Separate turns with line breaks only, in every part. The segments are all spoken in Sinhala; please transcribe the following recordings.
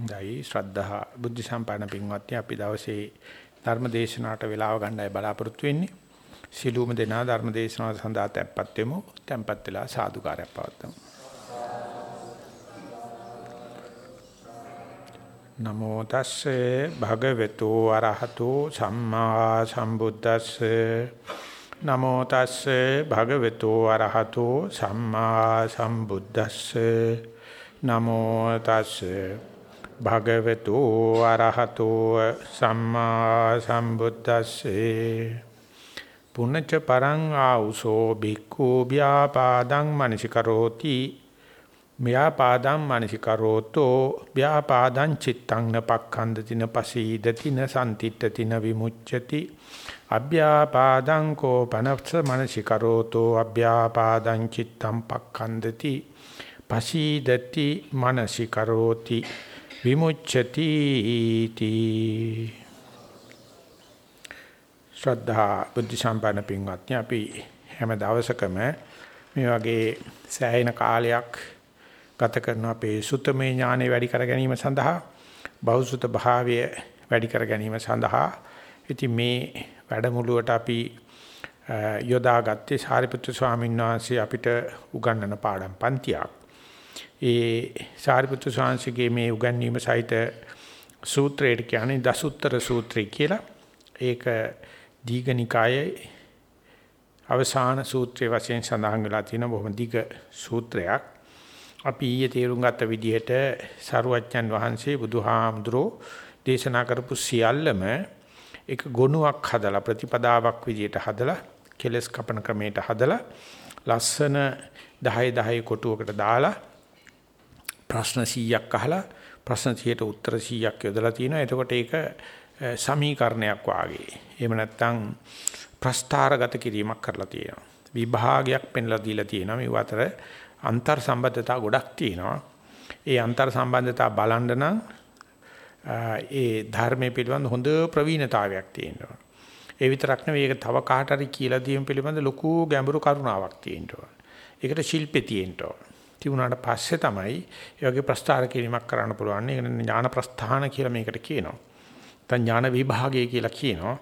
දැයි ශ්‍රද්ධා බුද්ධ සම්පන්න පින්වත්නි අපි දවසේ ධර්ම දේශනාවට වේලාව ගන්නයි බලාපොරොත්තු වෙන්නේ. සිළුම දෙනා ධර්ම දේශනාව සඳහා tempත් වෙමු. tempත් වෙලා සාදුකාරයක් පවත්වමු. නමෝ තස්සේ භගවතු අරහතෝ සම්මා සම්බුද්දස්සේ නමෝ තස්සේ භගවතු අරහතෝ සම්මා සම්බුද්දස්සේ නමෝ තස්සේ භගවතු ආරහතෝ සම්මා සම්බුද්දස්සේ. පුනච්ච පරං ආඋසෝ බික්ඛු ව්‍යාපාදං මනසිකරෝති. ව්‍යාපාදං මනසිකරෝතෝ ව්‍යාපාදං චිත්තං නපක්ඛන්දති නපසීදති නසන්තිට්ඨති නවිමුච්ඡති අභ්‍යාපාදං කෝපනස්ස මනසිකරෝතෝ අභ්‍යාපාදං චිත්තං පක්ඛන්දති. පසීදති මනසිකරෝති. විමුච්ඡති ඊති ශ්‍රද්ධා බුද්ධ සම්පන්න පින්වත්නි අපි හැම දවසකම මේ වගේ සෑහෙන කාලයක් ගත කරන අපේ සුතමේ ඥානෙ වැඩි කර ගැනීම සඳහා බෞසුත භාවය වැඩි කර ගැනීම සඳහා ඉතින් මේ වැඩමුළුවට අපි යොදාගත්තේ සාරිපුත්‍ර ස්වාමීන් වහන්සේ අපිට උගන්වන පාඩම් පන්තියක්. ඒ සාරිපුත්‍ර ස්වාමීන්ගේ මේ උගන්වීම සහිත සූත්‍රයට කියන්නේ දසුත්තර සූත්‍රය කියලා. ඒක දීඝනිකායේ අවසාන සූත්‍රයේ වශයෙන් සඳහන් වෙලා තියෙන බොහොම දිග සූත්‍රයක්. අපි ඊයේ තේරුම් ගත්ත විදිහට සරුවච්චන් වහන්සේ බුදුහාමුදුරෝ දේශනා කරපු සියල්ලම එක ගොනුවක් හදලා ප්‍රතිපදාවක් විදිහට හදලා කෙලස් කපන ක්‍රමයට හදලා ලස්සන 10 10 කොටුවකට දාලා ප්‍රශ්න 100ක් අහලා ප්‍රශ්න 100ට උත්තර 100ක් යොදලා තිනවා. එතකොට ඒක සමීකරණයක් වාගේ. එහෙම නැත්නම් ප්‍රස්ථාරගත කිරීමක් කරලා තියෙනවා. විභාගයක් පෙන්ලා දීලා තියෙනවා. මේ අතර අන්තර් සම්බන්ධතා ගොඩක් තියෙනවා. ඒ අන්තර් සම්බන්ධතා බලන්න නම් ඒ ධර්මයේ පිළිබඳ හොඳ ප්‍රවීණතාවයක් තියෙනවා. ඒ විතරක් නෙවෙයි ඒක තව කාට හරි කියලා දීම පිළිබඳ ලොකු ගැඹුරු කරුණාවක් තියෙනවා. ඒකට ශිල්පේ තියෙනවා. තිබුණාට පස්සේ තමයි ඒ වගේ ප්‍රස්ථාර කිරීමක් කරන්න පුළුවන්. ඒක ඥාන ප්‍රස්ථාන කියලා මේකට කියනවා. නැත්නම් ඥාන විභාගය කියලා කියනවා.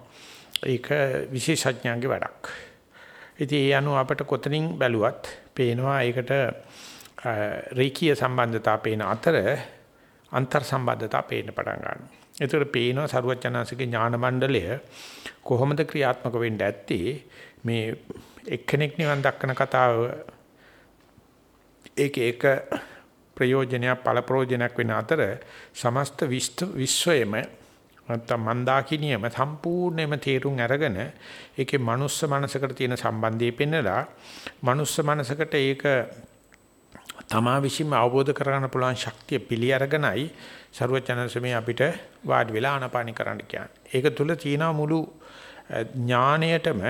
ඒක විශේෂඥාන්ගේ වැඩක්. ඉතින් ඒ අනුව අපිට කොතනින් බැලුවත් පේනවා ඒකට රේකීය සම්බන්ධතා පේන අතර අන්තර් සම්බන්ධතා පේන්න පටන් ගන්නවා. ඒතර පේනවා සරුවචනාංශගේ ඥාන මණ්ඩලය කොහොමද ක්‍රියාත්මක වෙන්න ඇත්තේ මේ එක්කෙනෙක් නිවන් දක්කන කතාව ඒක ඒක ප්‍රයෝජනයක් ඵල ප්‍රයෝජනයක් වෙන අතර සමස්ත විශ්වයේම නැත්තම් මන්දාකිනියම සම්පූර්ණයෙන්ම තේරුම් අරගෙන ඒකේ මනුස්ස මනසකට තියෙන සම්බන්ධය පෙන්නලා මනුස්ස මනසකට ඒක තමා විසින්ම අවබෝධ කරගන්න පුළුවන් ශක්තිය පිළි අරගෙනයි ਸਰවචනසමේ අපිට වාඩි වෙලා ආනාපානි කරන්න කියන්නේ. ඒක තුල තියෙන මුළු ඥාණයටම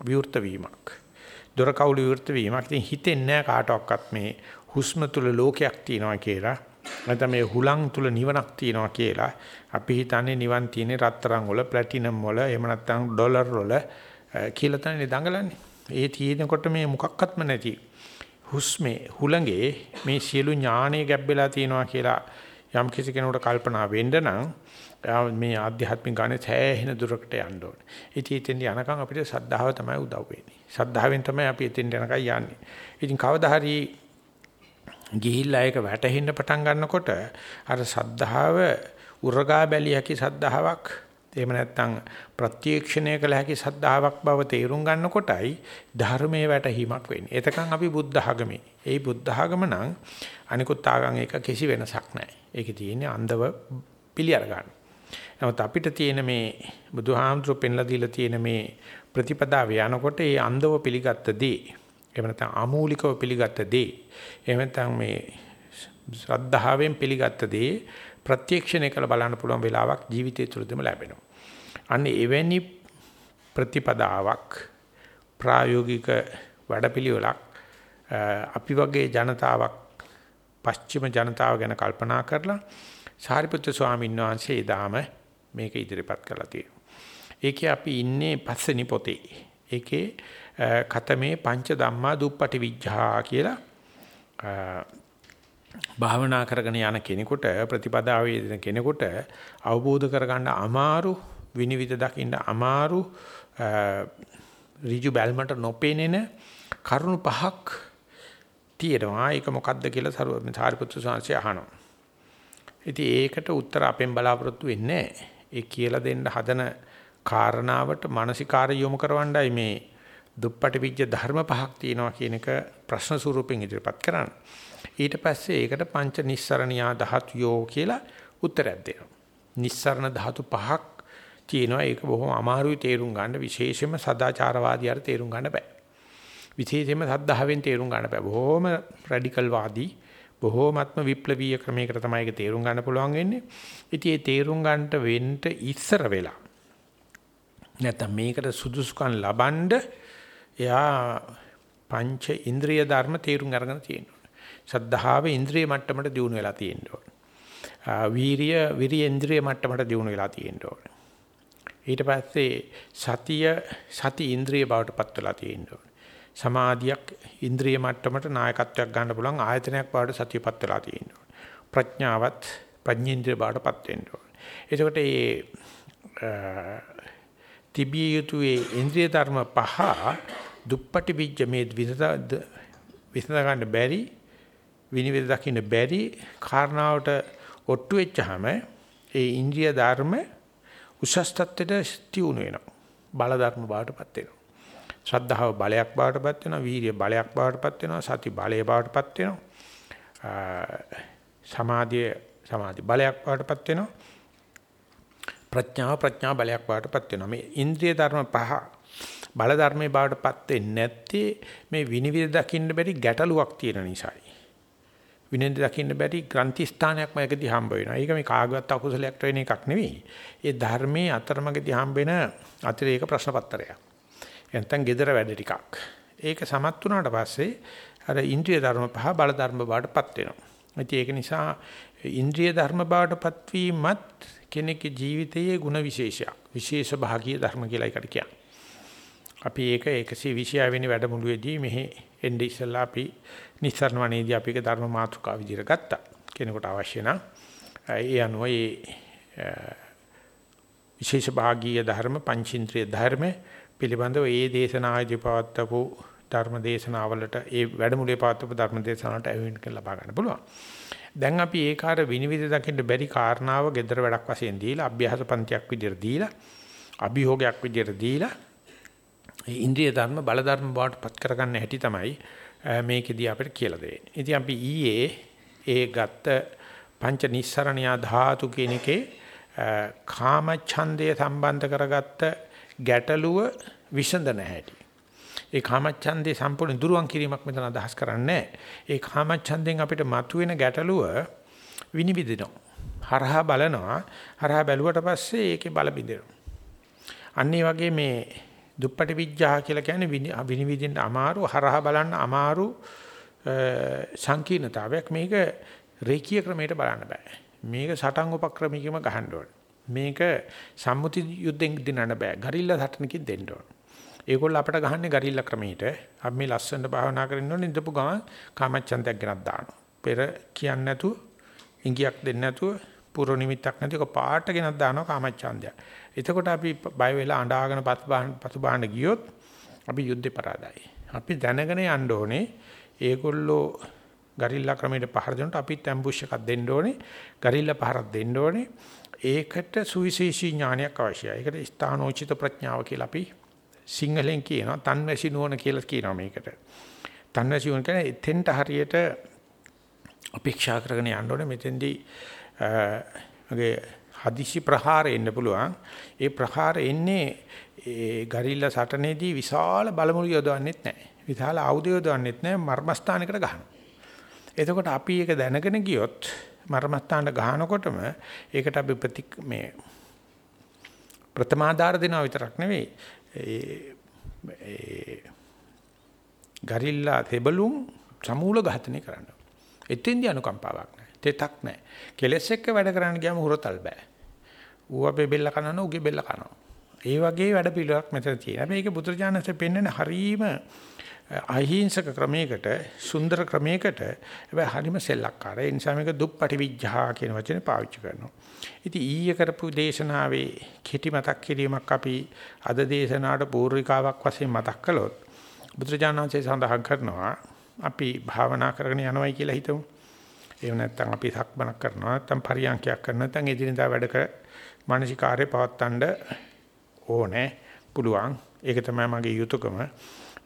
විවෘත වීමක්. දොර කවුළු විවෘත වීමක්. ඉතින් හිතෙන්නේ කාටවත් මේ හුස්ම තුල ලෝකයක් තියෙනවා කියලා. නැත්නම් මේ හුලං තුල නිවනක් තියෙනවා කියලා. අපි හිතන්නේ නිවන් තියෙන්නේ රත්තරන් වල, ප්ලැටිනම් වල, එහෙම නැත්නම් ඩොලර් වල කියලා තමයි දඟලන්නේ. ඒ තියෙනකොට මේ මොකක්වත්ම නැති හුස්මේ හුලඟේ මේ සියලු ඥානෙ ගැබ්බෙලා තියෙනවා කියලා යම් කිසි කෙනෙකුට කල්පනා වෙන්න නම් මේ ආධ්‍යාත්මික ගානේ සෑහෙන දුරකට යන්න ඕනේ. ඉතින් එතෙන්දී යනකම් අපිට සද්ධාව තමයි උදව් වෙන්නේ. සද්ධාවෙන් තමයි අපි එතෙන්ට යනකම් යන්නේ. ඉතින් කවදා හරි ගිහිල්ලා ඒක වැටහෙන්න පටන් ගන්නකොට අර සද්ධාව උරගා බැලිය හැකි සද්ධාාවක් එහෙම නැත්නම් ප්‍රත්‍යක්ෂණය කළ හැකි සද්ධාාවක් බව තේරුම් ගන්නකොටයි ධර්මයේ වැටහීමක් වෙන්නේ. එතකන් අපි බුද්ධ ආගමේ. ඒ බුද්ධ ආගම නම් අනිකුත් ආගම් එක කිසි වෙනසක් නැහැ. ඒකේ තියෙන්නේ අන්ධව පිළි අර ගන්න. නමුත් අපිට තියෙන මේ බුදුහාමුදුරු පෙන්ලා දීලා තියෙන මේ ප්‍රතිපදාව යනකොට ඒ අන්ධව පිළිගත්ත දේ එහෙම නැත්නම් අමූලිකව පිළිගත්ත දේ එහෙම නැත්නම් මේ ශ්‍රද්ධාවෙන් පිළිගත්ත දේ ප්‍රත්‍යක්ෂණය කළ බලන්න පුළුවන් වෙලාවක් ජීවිතය තුළදම ලැබෙනවා. අන්න එවැනි ප්‍රතිපදාවක් ප්‍රායෝගික වැඩපිළිවෙලක් අපි වගේ ජනතාවක් පශ්චිම ජනතාව ගැන කල්පනා කරලා සාරිපුත්‍ර ස්වාමීන් වහන්සේ එදාම මේක ඉදිරිපත් කළා තියෙනවා. ඒකේ අපි ඉන්නේ පස්වෙනි පොතේ. ඒකේ කතමේ පංච ධම්මා දුප්පටි විජ්ජා කියලා භාවනා කරගෙන යන කෙනෙකුට ප්‍රතිපදාවේ යෙදෙන කෙනෙකුට අවබෝධ කරගන්න අමාරු විනිවිද දකින්න අමාරු ඍජු බැල්මට නොපෙනෙන කරුණු පහක් තියෙනවා. ඒක මොකක්ද කියලා සාරිපුත්‍ර සාංශය අහනවා. ඉතින් ඒකට උත්තර අපෙන් බලාපොරොත්තු වෙන්නේ ඒ කියලා දෙන්න හදන කාරණාවට මානසිකාර යොමු කරවන්නයි මේ දුප්පටි විජ්ජ ධර්ම පහක් තියෙනවා කියන එක ප්‍රශ්න ස්වරූපෙන් ඉදිරිපත් කරන්න. ඊට පස්සේ ඒකට පංච නිස්සරණියා ධාතුයෝ කියලා උත්තරයක් දෙනවා. නිස්සරණ ධාතු පහක් තියෙනවා ඒක බොහොම අමාරුයි තේරුම් ගන්න විශේෂයෙන්ම සදාචාරවාදියාට තේරුම් ගන්න බෑ. විශේෂයෙන්ම සද්ධාවෙන් තේරුම් ගන්න බෑ. බොහොම රැඩිකල් වාදී බොහොමත්ම විප්ලවීය ක්‍රමයකට තමයි ඒක තේරුම් ගන්න පුළුවන් වෙන්නේ. ඉතින් ඒ තේරුම් ගන්නට වෙන්න ඉස්සර වෙලා නැත්නම් මේකට සුදුසුකම් ලබනද එයා පංච ඉන්ද්‍රිය ධර්ම තේරුම් අරගෙන තියෙනවා. සද්ධාව ඉන්ද්‍රිය මට්ටමට දියුණු වෙලා තියෙන්න ඕන. වීරිය විරියේන්ද්‍රිය මට්ටමට දියුණු වෙලා තියෙන්න ඕන. ඊට පස්සේ සතිය සති ඉන්ද්‍රිය බවට පත් වෙලා තියෙන්න ඕන. සමාධියක් ඉන්ද්‍රිය මට්ටමට නායකත්වයක් ගන්න පුළුවන් ආයතනයක් බවට සතියපත් වෙලා තියෙන්න ඕන. ප්‍රඥාවත් ප්‍රඥේන්ද්‍රිය බවට පත් වෙන්න ඕන. එතකොට මේ තිබිය යුතු ඒ ඉන්ද්‍රිය ධර්ම පහ දුප්පටි විජ්ජ මේ විසඳ ගන්න බැරි විනිවිද දකින්න බැරි කාරණාවට ඔට්ටු වෙච්චාම ඒ ඉන්ද්‍රිය ධර්ම උසස් තත්ත්වයට තියුණු වෙනවා. බල ධර්ම බවටපත් වෙනවා. ශ්‍රද්ධාව බලයක් බවටපත් වෙනවා, වීරිය බලයක් බවටපත් වෙනවා, සති බලය බවටපත් වෙනවා. සමාධිය සමාධි බලයක් බවටපත් වෙනවා. ප්‍රඥාව ප්‍රඥා බලයක් බවටපත් වෙනවා. මේ ඉන්ද්‍රිය ධර්ම පහ බල ධර්මයේ බවටපත් වෙන්නේ නැත්තේ මේ විනිවිද දකින්න බැරි ගැටලුවක් තියෙන නිසායි. විනෙන්ද දකින්න බැරි ග්‍රන්ථි ස්ථානයක් මයකදී හම්බ වෙනවා. ඒක මේ කාගවත් අකුසලයක් වෙන එකක් නෙවෙයි. ඒ ධර්මයේ අතරමඟදී හම්බ වෙන අතිරේක ප්‍රශ්න පත්‍රයක්. එතෙන් gedara වැඩ ටිකක්. ඒක සමත් වුණාට පස්සේ අර ඉන්ද්‍රිය ධර්ම පහ බල ධර්ම බවටපත් වෙනවා. ඒක නිසා ඉන්ද්‍රිය ධර්ම බවටපත් වීමත් කෙනෙකුගේ ජීවිතයේ ಗುಣ විශේෂයක්. විශේෂ භාගීය ධර්ම කියලා එකට කියන්නේ. අපි ඒක 126 වෙනි වැඩමුළුවේදී මෙහි එnde ඉස්සලා අපි නිස්සරණ වනේදී අපි ඒක ධර්ම මාතෘකාව විදිහට ගත්තා. කෙනෙකුට අවශ්‍ය නම් ඒ අනුව ඒ විශේෂ භාගීය ධර්ම පංචින්ද්‍රිය ධර්ම පිළිබඳව ඒ දේශනාදී පවත්වපු ධර්ම දේශනාවලට ඒ වැඩමුළුවේ පවත්වපු ධර්ම දේශනාවලට ඇවිත් ලබා ගන්න පුළුවන්. දැන් අපි ඒ කාර විනිවිද දකින්න බැරි කාරණාව gedara වැඩක් වශයෙන් දීලා අභ්‍යාස පන්තියක් විදිහට දීලා අභියෝගයක් විදිහට දීලා ඒ ඉන්ද්‍රිය ධර්ම බල ධර්ම බවට පත් කරගන්න හැටි තමයි මේකෙදී අපිට කියලා දෙන්නේ. ඉතින් අපි ඊයේ ඒ ගත්ත පංච නිස්සරණියා ධාතු කියන එකේ කාම ඡන්දය සම්බන්ධ කරගත්ත ගැටලුව විසඳන හැටි. ඒ කාම ඡන්දේ සම්පූර්ණ දුරුවන් කිරීමක් මෙතන අදහස් කරන්නේ ඒ කාම ඡන්දෙන් අපිට මතුවෙන ගැටලුව විනිවිදිනවා. හරහා බලනවා. හරහා බැලුවට පස්සේ ඒකේ බල බිඳෙනවා. අන්න වගේ මේ දුප්පටි විඥා කියලා කියන්නේ විනිවිදින්න අමාරු හරහා බලන්න අමාරු සංකීර්ණතාවයක් මේක රේකී ක්‍රමයට බලන්න බෑ මේක සටන් උපක්‍රමිකම ගහන්න ඕනේ මේක සම්මුති යුද්ධෙන් දිනන්න බෑ ගරිල්ලා සටනකින් දෙන්න ඕනේ ඒගොල්ල අපිට ගහන්නේ ගරිල්ලා ක්‍රමයට අපි මේ ලස්සනට භාවනා කරගෙන ඉන්න ඉඳපු ගමන් කාමච්ඡන්දයක් ගෙනත් දානවා පෙර කියන්නේ නැතුව ඉංගියක් දෙන්නේ නැතුව පුරෝ නිමිත්තක් නැතිව පාට ගෙනත් දානවා කාමච්ඡන්දයක් එතකොට අපි බය වෙලා අඬාගෙන පසු බාහන්න ගියොත් අපි යුද්ධේ පරාදයි. අපි දැනගෙන යන්න ඕනේ ඒගොල්ලෝ ගරිල්ලා ක්‍රමයට පහර දෙනකොට අපිත් ඇම්බුෂ් එකක් දෙන්න ඕනේ. ගරිල්ලා පහරක් දෙන්න ඕනේ. ඒකට සුවිශේෂී ඥානයක් අවශ්‍යයි. ඒකට ස්ථානෝචිත ප්‍රඥාව කියලා අපි සිංහලෙන් කියනවා. තන්වැසි නුවණ කියලා කියනවා මේකට. තන්වැසි නුවණ කියන්නේ එතෙන්ට හරියට අපේක්ෂා කරගෙන යන්න ඕනේ. මෙතෙන්දී මගේ හදිසි ප්‍රහාර එන්න පුළුවන්. ඒ ප්‍රහාර එන්නේ ඒ ගරිල්ලා සටනේදී විශාල බලමුළු යොදවන්නෙත් නැහැ. විශාල ආයුධ යොදවන්නෙත් නැහැ මර්මස්ථානයකට ගහනවා. එතකොට අපි ඒක දැනගෙන ගියොත් මර්මස්ථානට ගහනකොටම ඒකට අපි ප්‍රති මේ ප්‍රථමාධාර දෙනවා විතරක් නෙවෙයි ඒ ගරිල්ලා තෙබලුම් සමූල ඝාතනය කරනවා. එතෙන්දී අනුකම්පාවක් නැහැ. තෙතක් නැහැ. කෙලස් එක්ක වැඩ කරන්න ගියාම හුරතල් බෑ. ඌ අපේ බෙල්ල කනනවා ඌගේ බෙල්ල කනවා. ඒ වගේ වැඩ පිළිවෙලක් මෙතන තියෙනවා. හැබැයි ඒක බුදුරජාණන්සේ පෙන්වන හරීම අහිංසක ක්‍රමයකට සුන්දර ක්‍රමයකට හැබැයි හරීම සෙල්ලක්කාරයි. ඒ නිසා මේක දුප්පටි විඥා කියන වචනේ පාවිච්චි කරනවා. ඉතින් ඊයේ කරපු දේශනාවේ කෙටි මතක් කිරීමක් අපි අද දේශනාවට පූර්විකාවක් වශයෙන් මතක් කළොත් බුදුරජාණන්සේ සඳහන් කරනවා අපි භාවනා කරගෙන යනවයි කියලා හිතමු. එහෙම නැත්නම් අපි සක්මනක් කරනවා නැත්නම් පරියන්කයක් කරනවා නැත්නම් එදිනෙදා වැඩ කර මානසිකාර්ය පවත්තන්න ඕනේ පුළුවන්. ඒක තමයි මගේ යුතුයකම.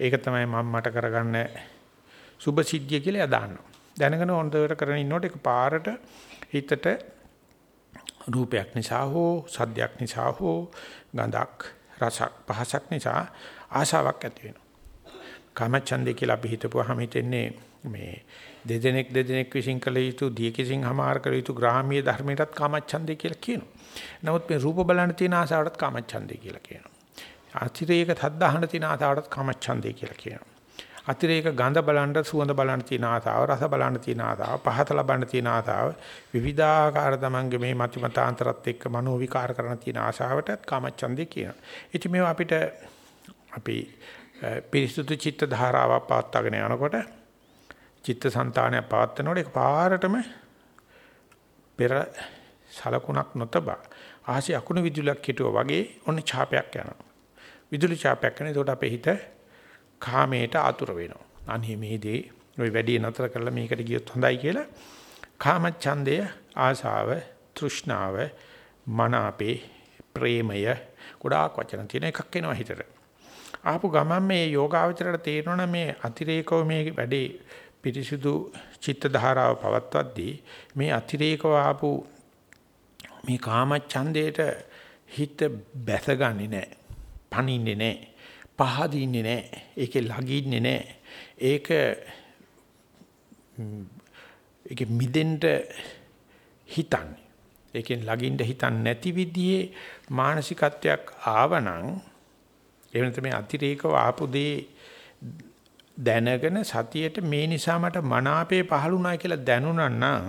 ඒක තමයි මම මට කරගන්න සුභ සිද්ධිය කියලා යදාන්නවා. දැනගෙන හොඳට කරගෙන ඉන්නකොට ඒක පාරට හිතට රූපයක් නිසා හෝ සද්දයක් නිසා හෝ ගඳක් රසක් පහසක් නිසා ආශාවක් ඇති වෙනවා. කාමච්ඡන්දේ කියලා අපි හිතපුවාම හිතෙන්නේ මේ දෙදෙනෙක් දෙදෙනෙක් විශ්ින් කළ යුතු දීකසින් හමාර කළ යුතු ග්‍රාමීය ධර්මයටත් කාමච්ඡන්දේ කියලා කියනවා. නමුත් මේ රූප බලන්න තියෙන ආසාවටත් කාමච්ඡන්දේ කියලා කියනවා. අතිරේක තද්ද අහන්න තියෙන ආසාවටත් කාමච්ඡන්දේ කියලා කියනවා. අතිරේක ගඳ බලන්න සුවඳ බලන්න තියෙන ආසාව රස බලන්න තියෙන ආසාව පහත ලබන්න තියෙන ආසාව විවිධාකාර තමන්ගේ මේ මති මතාන්තරත් එක්ක මනෝ විකාර කරන තියෙන ආසාවටත් කාමච්ඡන්දේ කියනවා. ඉතින් මේවා අපිට අපි පිරිසුදු චිත්ත ධාරාවක් පවත්වාගෙන යනකොට චිත්තසංතානය පවත්නකොට ඒක පාරටම පෙර සලකුණක් නොතබා ආසි අකුණු විදුලියක් හිටුවා වගේ ඔන්න ඡාපයක් යනවා. විදුලි ඡාපයක් කරන එතකොට අපේ හිත කාමයට ආතුර වෙනවා. අනේ මේ දේ ওই වැඩි නතර කරලා මේකට ගියොත් හොඳයි කියලා කාමච්ඡන්දය ආසාව තෘෂ්ණාව මනාපේ ප්‍රේමය ගොඩාක් වචන තියෙන එකක් එනවා හිතට. ආපු ගමන් මේ යෝගාවචරයට තේරෙනවා මේ අතිරේකව මේ වැඩේ පිරිසුදු චිත්ත ධාරාව පවත්වද්දී මේ අතිරේකව ආපු මේ කාමච්ඡන්දේට හිත බැසගන්නේ නැහැ. පණින්නේ නැහැ. පහදින්නේ නැහැ. ඒකේ ලගින්නේ නැහැ. ඒක ඒක මිදෙන්න හිතන්නේ. ඒකෙන් ලගින්න හිතන්නේ නැති විදිහේ මානසිකත්වයක් ආවනම් එහෙම නැත්නම් මේ අතිරේකව ආපු දේ දැනගෙන සතියේට මේ නිසා මට මනාපේ පහළුණා කියලා දැනුණා නම්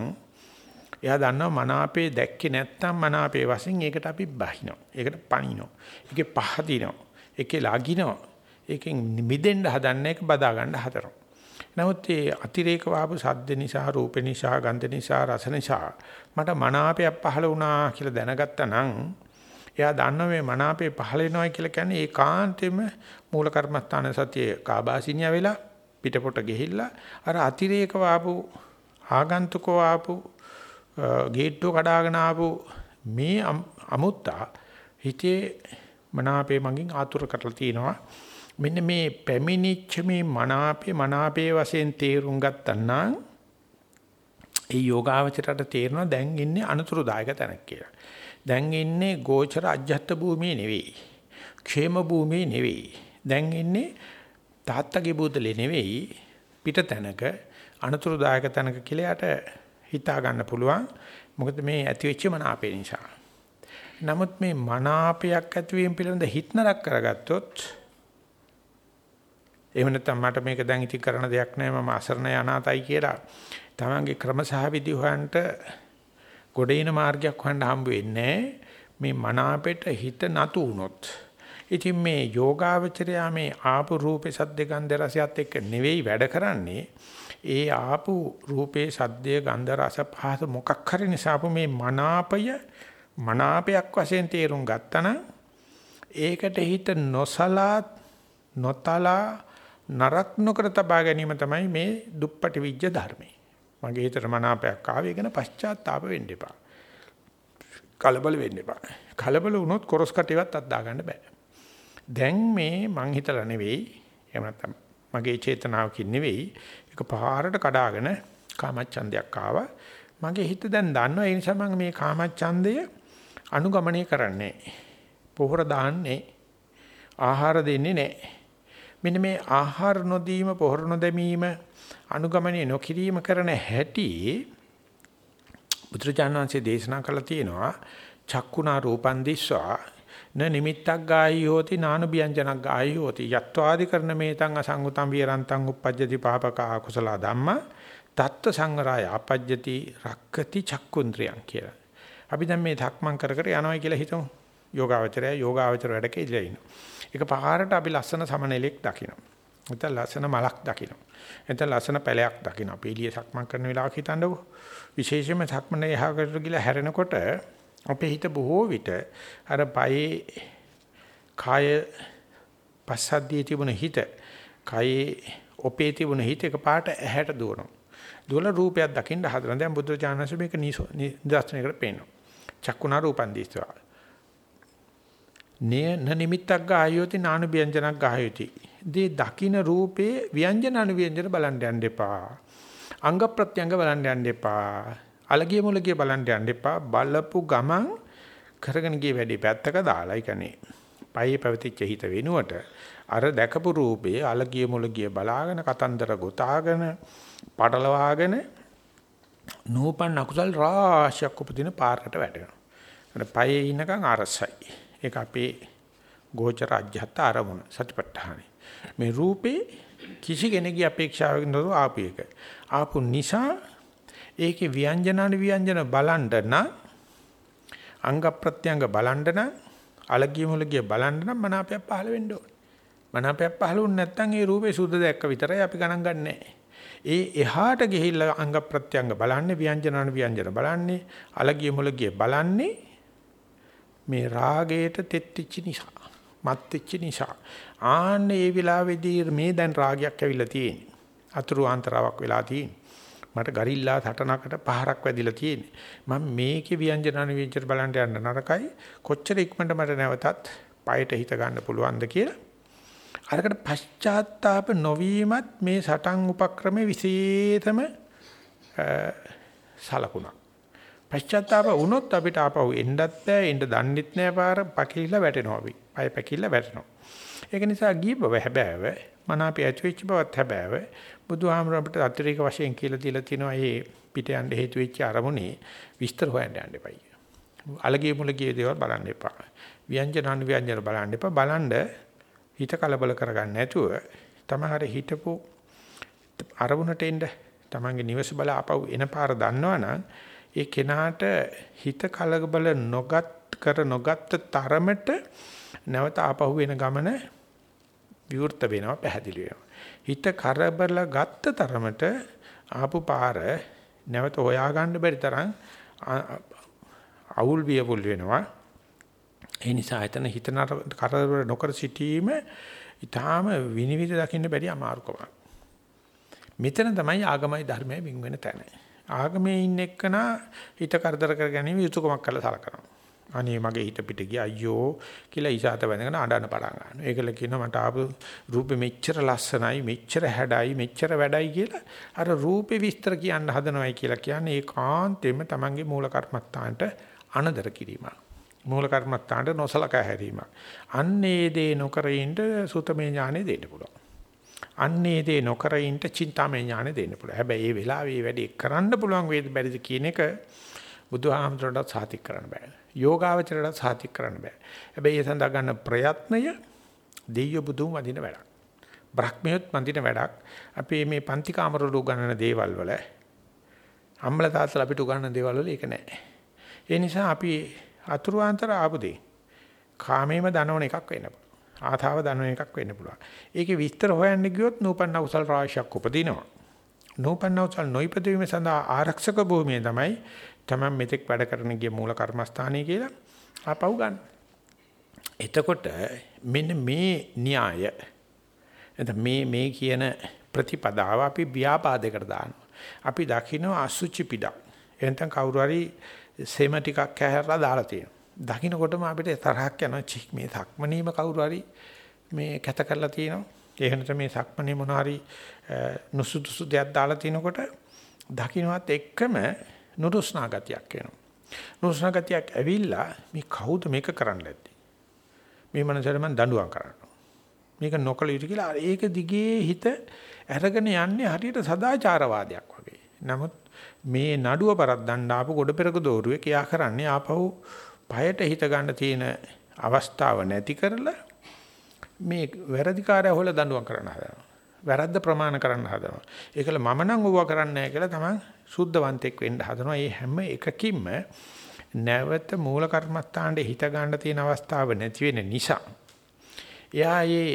එයා දන්නවා මනාපේ දැක්කේ නැත්තම් මනාපේ වශයෙන් ඒකට අපි බහිනවා. ඒකට පණිනවා. ඒකේ පහදිනවා. ඒකේ ලාගිනවා. ඒකෙන් මිදෙන්න හදන්න එක බදා ගන්න හදනවා. නමුත් ඒ අතිරේක වාපු සද්ද නිසා, රූප නිසා, ගන්ධ නිසා, රස නිසා මට මනාපයක් පහළ වුණා කියලා දැනගත්තා නම් එයා දන්නවා මේ මනාපේ පහළ වෙනවා කියලා කියන්නේ ඒකාන්තෙම මූල කර්මස්ථාන සතියේ කාබාසිනිය වෙලා පිටපොට ගිහිල්ලා අර අතිරේක වාපු ආගන්තුකෝ ආපු ගේට්ටුව කඩාගෙන ආපු මේ අමුත්තා හිතේ මනාපේ මගින් ආතුර කරලා තිනවා මෙන්න මේ පැමිණිච්ච මේ මනාපේ මනාපේ වශයෙන් තේරුම් ගත්තා නම් ඒ යෝගාවචරයට තේරෙනවා දැන් ඉන්නේ අනතුරුදායක තැනක් කියලා. දැන් ඉන්නේ ගෝචර අජ්ජත් භූමියේ නෙවෙයි. ക്ഷേම භූමියේ නෙවෙයි. දැන් ඉන්නේ තාත්තගේ බුදලේ නෙවෙයි පිට තැනක අනතුරුදායක තැනක කියලා යට හිතා ගන්න පුළුවන්. මොකද මේ ඇති වෙච්ච මනාපේ නිසා. නමුත් මේ මනාපයක් ඇතිවීම පිළිබඳ හිතනක් කරගත්තොත් එහෙම නැත්නම් මට මේක දැන් ඉති කරන දෙයක් නෑ මම අසරණ අනාතයි කියලා තමන්ගේ ක්‍රම සහ විදි හොයන්ට ගොඩේන මාර්ගයක් හොයන්න හම්බ වෙන්නේ මේ මනාපෙට හිත නතු වුනොත් ඉතින් මේ යෝගාවචරයා මේ ආපු රූපේ සද්ද ගන්ධ රසයත් එක්ක නෙවෙයි වැඩ කරන්නේ ඒ ආපු රූපේ සද්දය ගන්ධ රස පහස මොකක් හරි නිසාපු මේ මනාපය මනාපයක් වශයෙන් තේරුම් ගත්තනම් ඒකට හිත නොසලා නොතලා නරක් නොකර තබා ගැනීම තමයි මේ දුප්පටි විජ්ජ ධර්මයේ. මගේ හිතට මනාපයක් ආවේ ගැන පශ්චාත්තාප වෙන්න එපා. කලබල වෙන්න එපා. කලබල වුණොත් කොරස් කටේවත් අත් දාගන්න බෑ. දැන් මේ මං හිතලා නෙවෙයි එහෙම නැත්නම් මගේ චේතනාවකින් නෙවෙයි ඒක පහාරට කඩාගෙන කාමච්ඡන්දයක් ආවා. මගේ හිත දැන් දන්නවා ඒ නිසා මම මේ කාමච්ඡන්දය අනුගමනය කරන්නේ. පොහොර දාන්නේ ආහාර දෙන්නේ නැහැ. මෙන්න මේ ආහාර නොදීම පොහොර නොදැමීම අනුගමනය නොකිරීම කරන හැටි බුදුරජාණන් වහන්සේ දේශනා කළා තියෙනවා චක්කුණා රූපන් දිස්වා න නිමිත්තක් ගායි හෝති නානු බියංජනක් ගායි හෝති යත්වාදි කරන මේතං අසංගතං විරන්තං uppajjati papaka akusala dhamma තත්ත්ව සංගරාය අපජ්ජති රක්කති චක්කුන්ද්‍රයන් කියලා. අපි දැන් මේ ධක්මං කර කර යනවා කියලා හිතමු. යෝගාවචරය යෝගාවචර වැඩක ඉඳලා ඉන්නවා. ඒක පහරට අපි ලස්සන සමනලෙක් දකිනවා. නැත්නම් ලස්සන මලක් දකිනවා. නැත්නම් ලස්සන පැලයක් දකිනවා. අපි එළිය සක්මන් කරන වෙලාවක හිතන්නකෝ. විශේෂයෙන්ම සක්මනේ එහාකට ගිහලා හැරෙනකොට අපේ හිත බොහෝ විට අර පයේ කාය පස්සද්ධිය තිබුණ හිත කයේ ඔපේ තිබුණ හිත එකපාරට ඇහැට දුවනවා. දුවල රූපයක් දකින්න හදන. දැන් බුදුරජාණන්සේ මේක නිදර්ශනයකට පේනවා. චක්කුණා රූපන් දිස්වා. නේ නිමිත්තක් ගායෝති නානු ව්‍යංජනක් ගායෝති. දී දකින්න රූපේ ව්‍යංජන අනු ව්‍යංජන බලන්න යන්න එපා. අංග ප්‍රත්‍යංග බලන්න යන්න එපා. අලගිය මුලගිය බලන්න යන්න එපා. බලපු ගමන් කරගෙන ගිය වැඩේ පැත්තක දාලා, ඒ කියන්නේ පයේ පැවතිච්ච හිත වෙනුවට අර දැකපු රූපේ අලගිය මුලගිය බලාගෙන කතන්දර ගොතාගෙන පටලවාගෙන නූපන් අකුසල් රාශියක් උපදින පාරකට වැටෙනවා. අර පයේ ඉන්නකන් අරසයි. ඒක අපේ ගෝචර අධ්‍යත්ත ආරමුණ සතිපට්ඨානෙ. මේ රූපේ කිසි කෙනෙකුගේ අපේක්ෂාවකින් තොරව ආපු එක. ආපු නිසා ඒකේ ව්‍යංජනානි ව්‍යංජන බලන්න නම් අංග ප්‍රත්‍යංග බලන්න නම් අලගිය මුලගිය බලන්න නම් මනාපයක් පහළ වෙන්න ඕනේ. මනාපයක් පහළ වුනේ නැත්නම් ඒ රූපේ සුද්ධ දැක්ක විතරයි අපි ගණන් ගන්නෑ. ඒ එහාට ගිහිල්ලා අංග ප්‍රත්‍යංග බලන්නේ ව්‍යංජනාන ව්‍යංජන බලන්නේ අලගිය මුලගිය බලන්නේ මේ රාගයට තෙත්තිච්ච නිසා මත්තිච්ච නිසා ආන්නේ ඒ විලාවේදී මේ දැන් රාගයක් ඇවිල්ලා තියෙන්නේ අතුරු ආන්තරාවක් වෙලා තියෙන්නේ මට ගරිල්ලා සටනකට පහරක් වැදිලා තියෙන්නේ. මම මේකේ ව්‍යංජන විචාර බලන්න යන්න නරකයි. කොච්චර ඉක්මනට මට නැවතත් পায়ට හිත ගන්න පුළුවන්ද කියලා. අරකට පශ්චාත්තාප නොවීමත් මේ සටන් උපක්‍රමයේ විශේෂම සලකුණක්. පශ්චාත්තාප වුණොත් අපිට ආපහු එන්නත් බෑ එන්න දන්නෙත් නෑ පාර පකිලිලා වැටෙනවා අපි. පය පැකිලිලා වැටෙනවා. ඒක නිසා ගිය බව හැබෑව මන අපි ඇති වෙච්ච බවත් හැබෑව බුදුහාමර අපිට අතිරේක වශයෙන් කියලා දීලා තිනවා මේ පිට යන්න හේතු වෙච්ච අරමුණේ විස්තර හොයන්න යන්න එපා. අලගිය මුලගිය දේවල් බලන්න එපා. ව්‍යංජන අනු ව්‍යංජන බලන්න එපා. බලන්න හිත කලබල කරගන්න නැතුව තමහර හිතපු අරමුණට එන්න තමන්ගේ නිවස බල ආපහු එන පාර දන්නවනම් ඒ කෙනාට හිත කලබල නොගත් කර නොගත් තරමට නැවත ආපහු වෙන ගමන විවෘත වෙනවා පැහැදිලි වෙනවා. හිත කරබල ගත්ත තරමට ආපු පාර නැවත හොයාගන්න බැරි තරම් අවුල් වියවුල් වෙනවා. ඒ නිසා එතන හිත කරදර නොකර සිටීම ඊටාම විනිවිද දකින්න බැරි අමාරුකමක්. මෙතන තමයි ආගමයි ධර්මයි වින් වෙන තැන. ආගමේ ඉන්න එක්කනා හිත කරදර කර ගැනීම යුතුයකමක් කරලා සලකනවා. අනේ මගේ හිත පිට ගියා අයියෝ කියලා ඉසాత වැඳගෙන අඬන්න පටන් ගන්නවා. ඒකල කියනවා මට ආපු රූපෙ මෙච්චර ලස්සනයි, මෙච්චර හැඩයි, මෙච්චර වැඩයි කියලා අර රූපේ විස්තර කියන්න හදනවයි කියලා කියන්නේ ඒකාන්තයෙන්ම Tamange මූල කර්මත්තාන්ට අනදර කිරීමක්. මූල කර්මත්තාන්ට නොසලකා හැරීමක්. අන්නේ දේ නොකර ඉන්න සුතමේ ඥානෙ දෙන්න පුළුවන්. අන්නේ දේ නොකර ඉන්න චින්තාමේ ඥානෙ දෙන්න පුළුවන්. හැබැයි මේ වෙලාවේ වැඩි කරන්න පුළුවන් වේද බැරිද කියන එක බුදුහාමුදුරන්ට සාතික් කරන්න බෑ. යෝගාවචරයට සාතික් කරන්න බෑ. හැබැයි ඒ සඳහා ගන්න ප්‍රයත්නය දෙයිය බුදුන් වදින වැඩක්. බ්‍රහ්මියොත් වදින වැඩක්. අපි මේ පන්ති කාමරවල උගන්වන දේවල් වල අම්මල තාත්තලා අපිට උගන්වන දේවල් වල ඒක නෑ. ඒ නිසා අපි අතුරු ආන්තර ආපු දෙයි. කාමේම දනවන එකක් වෙන්න පුළුවන්. ආතාව දනවන එකක් වෙන්න පුළුවන්. ඒකේ විස්තර හොයන්න ගියොත් නූපන්න කුසල් රාශියක් උපදිනවා. නූපන්න කුසල් නොයිපදීම සඳහා ආරක්ෂක භූමිය තමයි තමයි මෙතෙක් වැඩ කරන ගිය මූල කර්මස්ථානය කියලා ආපහු ගන්න. එතකොට මෙන්න මේ න්‍යාය එතන මේ මේ කියන ප්‍රතිපදාව අපි ව්‍යාපාදයකට දානවා. අපි දකින්න අසුචි පිටක්. එතෙන් කවුරු හරි සෙම ටිකක් කැහැරලා දාලා තියෙනවා. දකින්නකොටම අපිට තරහක් යනවා චික් මේ සක්මනීම කවුරු හරි මේ කැත කරලා තියෙනවා. ඒ වෙනත මේ සක්මනේ මොන හරි නුසුදුසු දෙයක් දාලා තිනකොට දකින්නවත් එක්කම නුරුස්නා ගතියක් එනවා. නුරුස්නා ගතියක් ඇවිල්ලා මේ කවුද මේක කරන්න ඇත්තේ? මේ මනසට මම දඬුවම් කරනවා. මේක නොකල යුතු කියලා ඒක දිගේ හිත අරගෙන යන්නේ හරියට සදාචාරවාදයක් වගේ. නමුත් මේ නඩුව පරද්දන්න ආපු ගොඩ පෙරක දෝරුවේ කියා කරන්නේ ආපහු පයට හිත ගන්න තියෙන අවස්ථාව නැති කරලා මේ වැරදිකාරය හොල දඬුවම් කරන්න හදනවා. වැරද්ද ප්‍රමාණ කරන්න හදනවා. ඒකල මම නම් ඕවා කරන්නේ නැහැ කියලා තමයි සුද්ධවන්තෙක් වෙන්න හදනවා. මේ හැම එකකින්ම නැවත මූල කර්මස්ථානයේ හිත ගන්න තියෙන අවස්ථාව නැති වෙන නිසා එයා ඒ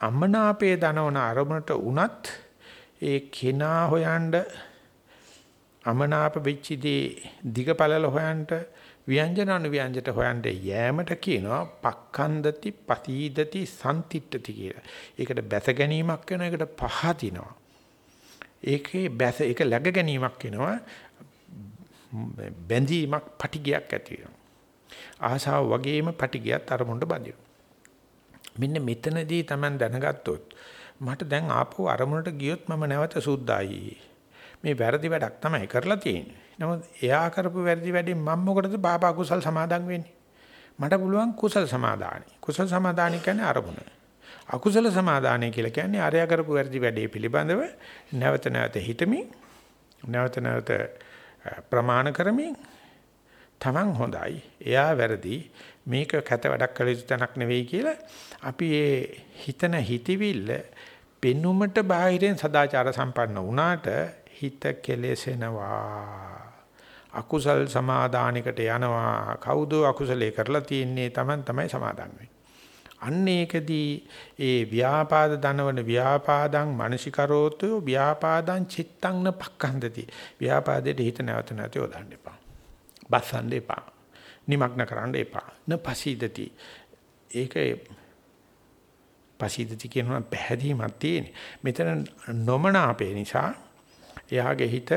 අමනාපේ දනවන අරමුණට උනත් ඒ කෙනා හොයන්න අමනාප වෙච්ච දේ දිගපළල හොයන්න ව්‍යංජන අනුව්‍යංජට හොයන්න යෑමට කියනවා පක්ඛන්දති පතීදති සම්තිට්ඨති කියලා. ඒකට බැස ගැනීමක් වෙනවා ඒකට පහතිනවා. ඒකේ බැස ඒක läග ගැනීමක් වෙනවා බැඳීමක් පටිගයක් ඇති වෙනවා. ආසාව වගේම පටිගයක් අරමුණට බඳිනවා. මෙන්න මෙතනදී Taman දැනගත්තොත් මට දැන් ආපහු අරමුණට ගියොත් මම නැවත සුද්ධයි. මේ වැරදි වැඩක් තමයි කරලා තියෙන්නේ. නමුත් එයා කරපු වැරදි වැඩෙන් මම මොකටද පාප අකුසල් සමාදන් වෙන්නේ? මට පුළුවන් කුසල් සමාදානයි. කුසල් සමාදානයි කියන්නේ අරමුණ. අකුසල සමාදානයි කියලා කියන්නේ අරයා කරපු වැරදි වැඩේ පිළිබඳව නැවත නැවත හිතමින් නැවත නැවත ප්‍රමාණ කරමින් Taman හොඳයි. එයා වැරදි. මේක කැත වැඩක් කළ යුතු තැනක් නෙවෙයි කියලා අපි ඒ හිතන හිතවිල්ල පෙනුමට බාහිරෙන් සදාචාර සම්පන්න වුණාට හිත කෙලෙසෙනවා. අකුසල් සමාදානයකට යනවා. කවුද අකුසලේ කරලා තියෙන්නේ? Taman තමයි සමාදන් වෙන්නේ. අන්න ඒකදී ඒ ව්‍යාපාද දනවන ව්‍යාපාදං මානසිකරෝතු ව්‍යාපාදං චිත්තං න පක්ඛන්දති. ව්‍යාපාදයට හිත නැවත නැවත යොදන්න එපා. බස්සන්න එපා. නිමග්න කරන්න එපා. න පසීදති. ඒක පසීදති කියනවා පැහැදීමක් තියෙන. මෙතන නොමනාපේ නිසා එයාගේ හිත